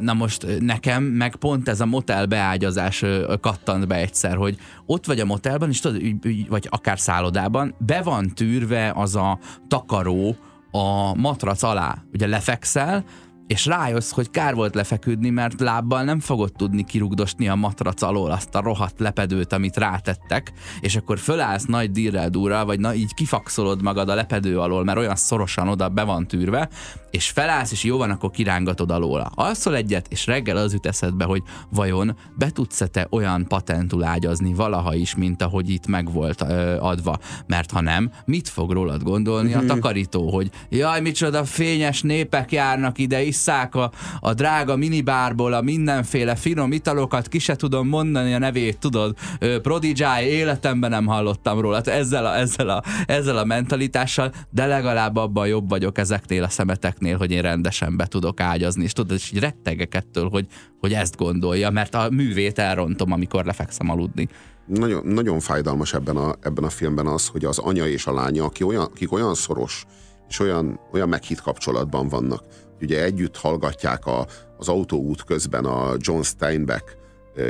Speaker 2: Na most nekem meg pont ez a motel beágyazás kattant be egyszer, hogy ott vagy a motelban, és tudod, vagy akár szállodában, be van tűrve az a takaró a matrac alá. Ugye lefekszel, és rájössz, hogy kár volt lefeküdni, mert lábbal nem fogod tudni kirugdosni a matrac alól azt a rohadt lepedőt, amit rátettek, és akkor fölállsz nagy dirrel durral, vagy na, így kifakszolod magad a lepedő alól, mert olyan szorosan oda be van tűrve, és felállsz, és jó van, akkor kirángatod alóla. Alszol egyet, és reggel az jut eszedbe, hogy vajon be tudsz-e te olyan patentul ágyazni valaha is, mint ahogy itt meg volt ö, adva. Mert ha nem, mit fog rólad gondolni a takarító, hogy jaj, micsoda fényes népek járnak ide kiisszák a, a drága minibárból a mindenféle finom italokat, ki se tudom mondani a nevét, tudod, Prodigy, életemben nem hallottam róla, hát ezzel a, ezzel, a, ezzel a mentalitással, de legalább abban jobb vagyok ezeknél a szemeteknél, hogy én rendesen be tudok ágyazni, és tudod, és így rettegek ettől, hogy, hogy ezt gondolja, mert a művét elrontom, amikor lefekszem aludni.
Speaker 3: Nagyon, nagyon fájdalmas ebben a, ebben a filmben az, hogy az anya és a lánya, akik olyan, akik olyan szoros és olyan, olyan meghitt kapcsolatban vannak. Ugye együtt hallgatják a, az autóút közben a John Steinbeck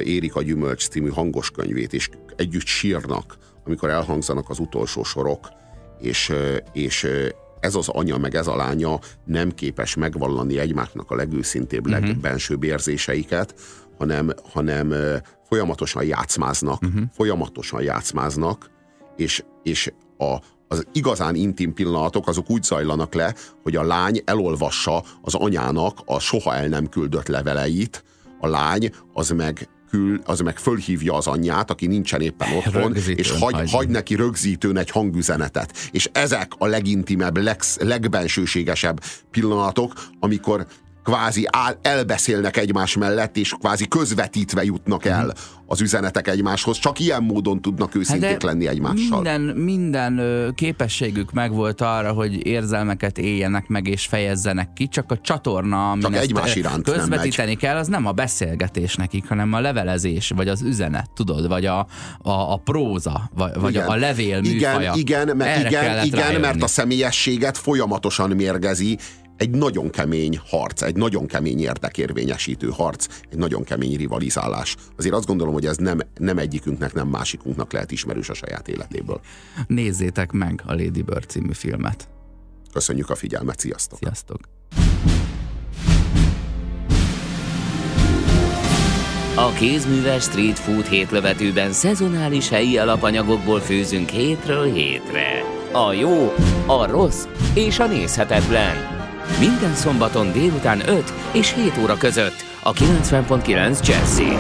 Speaker 3: Érik a Gyümölcs című hangos könyvét, és együtt sírnak, amikor elhangzanak az utolsó sorok, és, és ez az anya, meg ez a lánya nem képes megvallani egymásnak a legőszintébb, uh-huh. legbensőbb érzéseiket, hanem, hanem folyamatosan játszmáznak, uh-huh. folyamatosan játszmáznak, és, és a, az igazán intim pillanatok azok úgy zajlanak le, hogy a lány elolvassa az anyának a soha el nem küldött leveleit, a lány az meg kül, az meg fölhívja az anyját, aki nincsen éppen otthon, Rögzítőn és hagy, hagy neki rögzítőn egy hangüzenetet. És ezek a legintimebb, leg, legbensőségesebb pillanatok, amikor kvázi áll, elbeszélnek egymás mellett, és kvázi közvetítve jutnak el az üzenetek egymáshoz. Csak ilyen módon tudnak őszinték hát lenni egymással.
Speaker 2: Minden, minden képességük megvolt arra, hogy érzelmeket éljenek meg és fejezzenek ki, csak a csatorna,
Speaker 3: ami csak egymás iránt
Speaker 2: közvetíteni kell, az nem a beszélgetés nekik, hanem a levelezés, vagy az üzenet, tudod, vagy a, a, a próza, vagy, vagy a levél műfaja.
Speaker 3: Igen, igen, mert, igen, igen mert a személyességet folyamatosan mérgezi, egy nagyon kemény harc, egy nagyon kemény érdekérvényesítő harc, egy nagyon kemény rivalizálás. Azért azt gondolom, hogy ez nem, nem egyikünknek, nem másikunknak lehet ismerős a saját életéből.
Speaker 2: Nézzétek meg a Lady Bird című filmet.
Speaker 3: Köszönjük a figyelmet, sziasztok!
Speaker 2: Sziasztok!
Speaker 1: A kézműves street food hétlövetőben szezonális helyi alapanyagokból főzünk hétről hétre. A jó, a rossz és a nézhetetlen – minden szombaton délután 5 és 7 óra között a 90.9 Jazzy.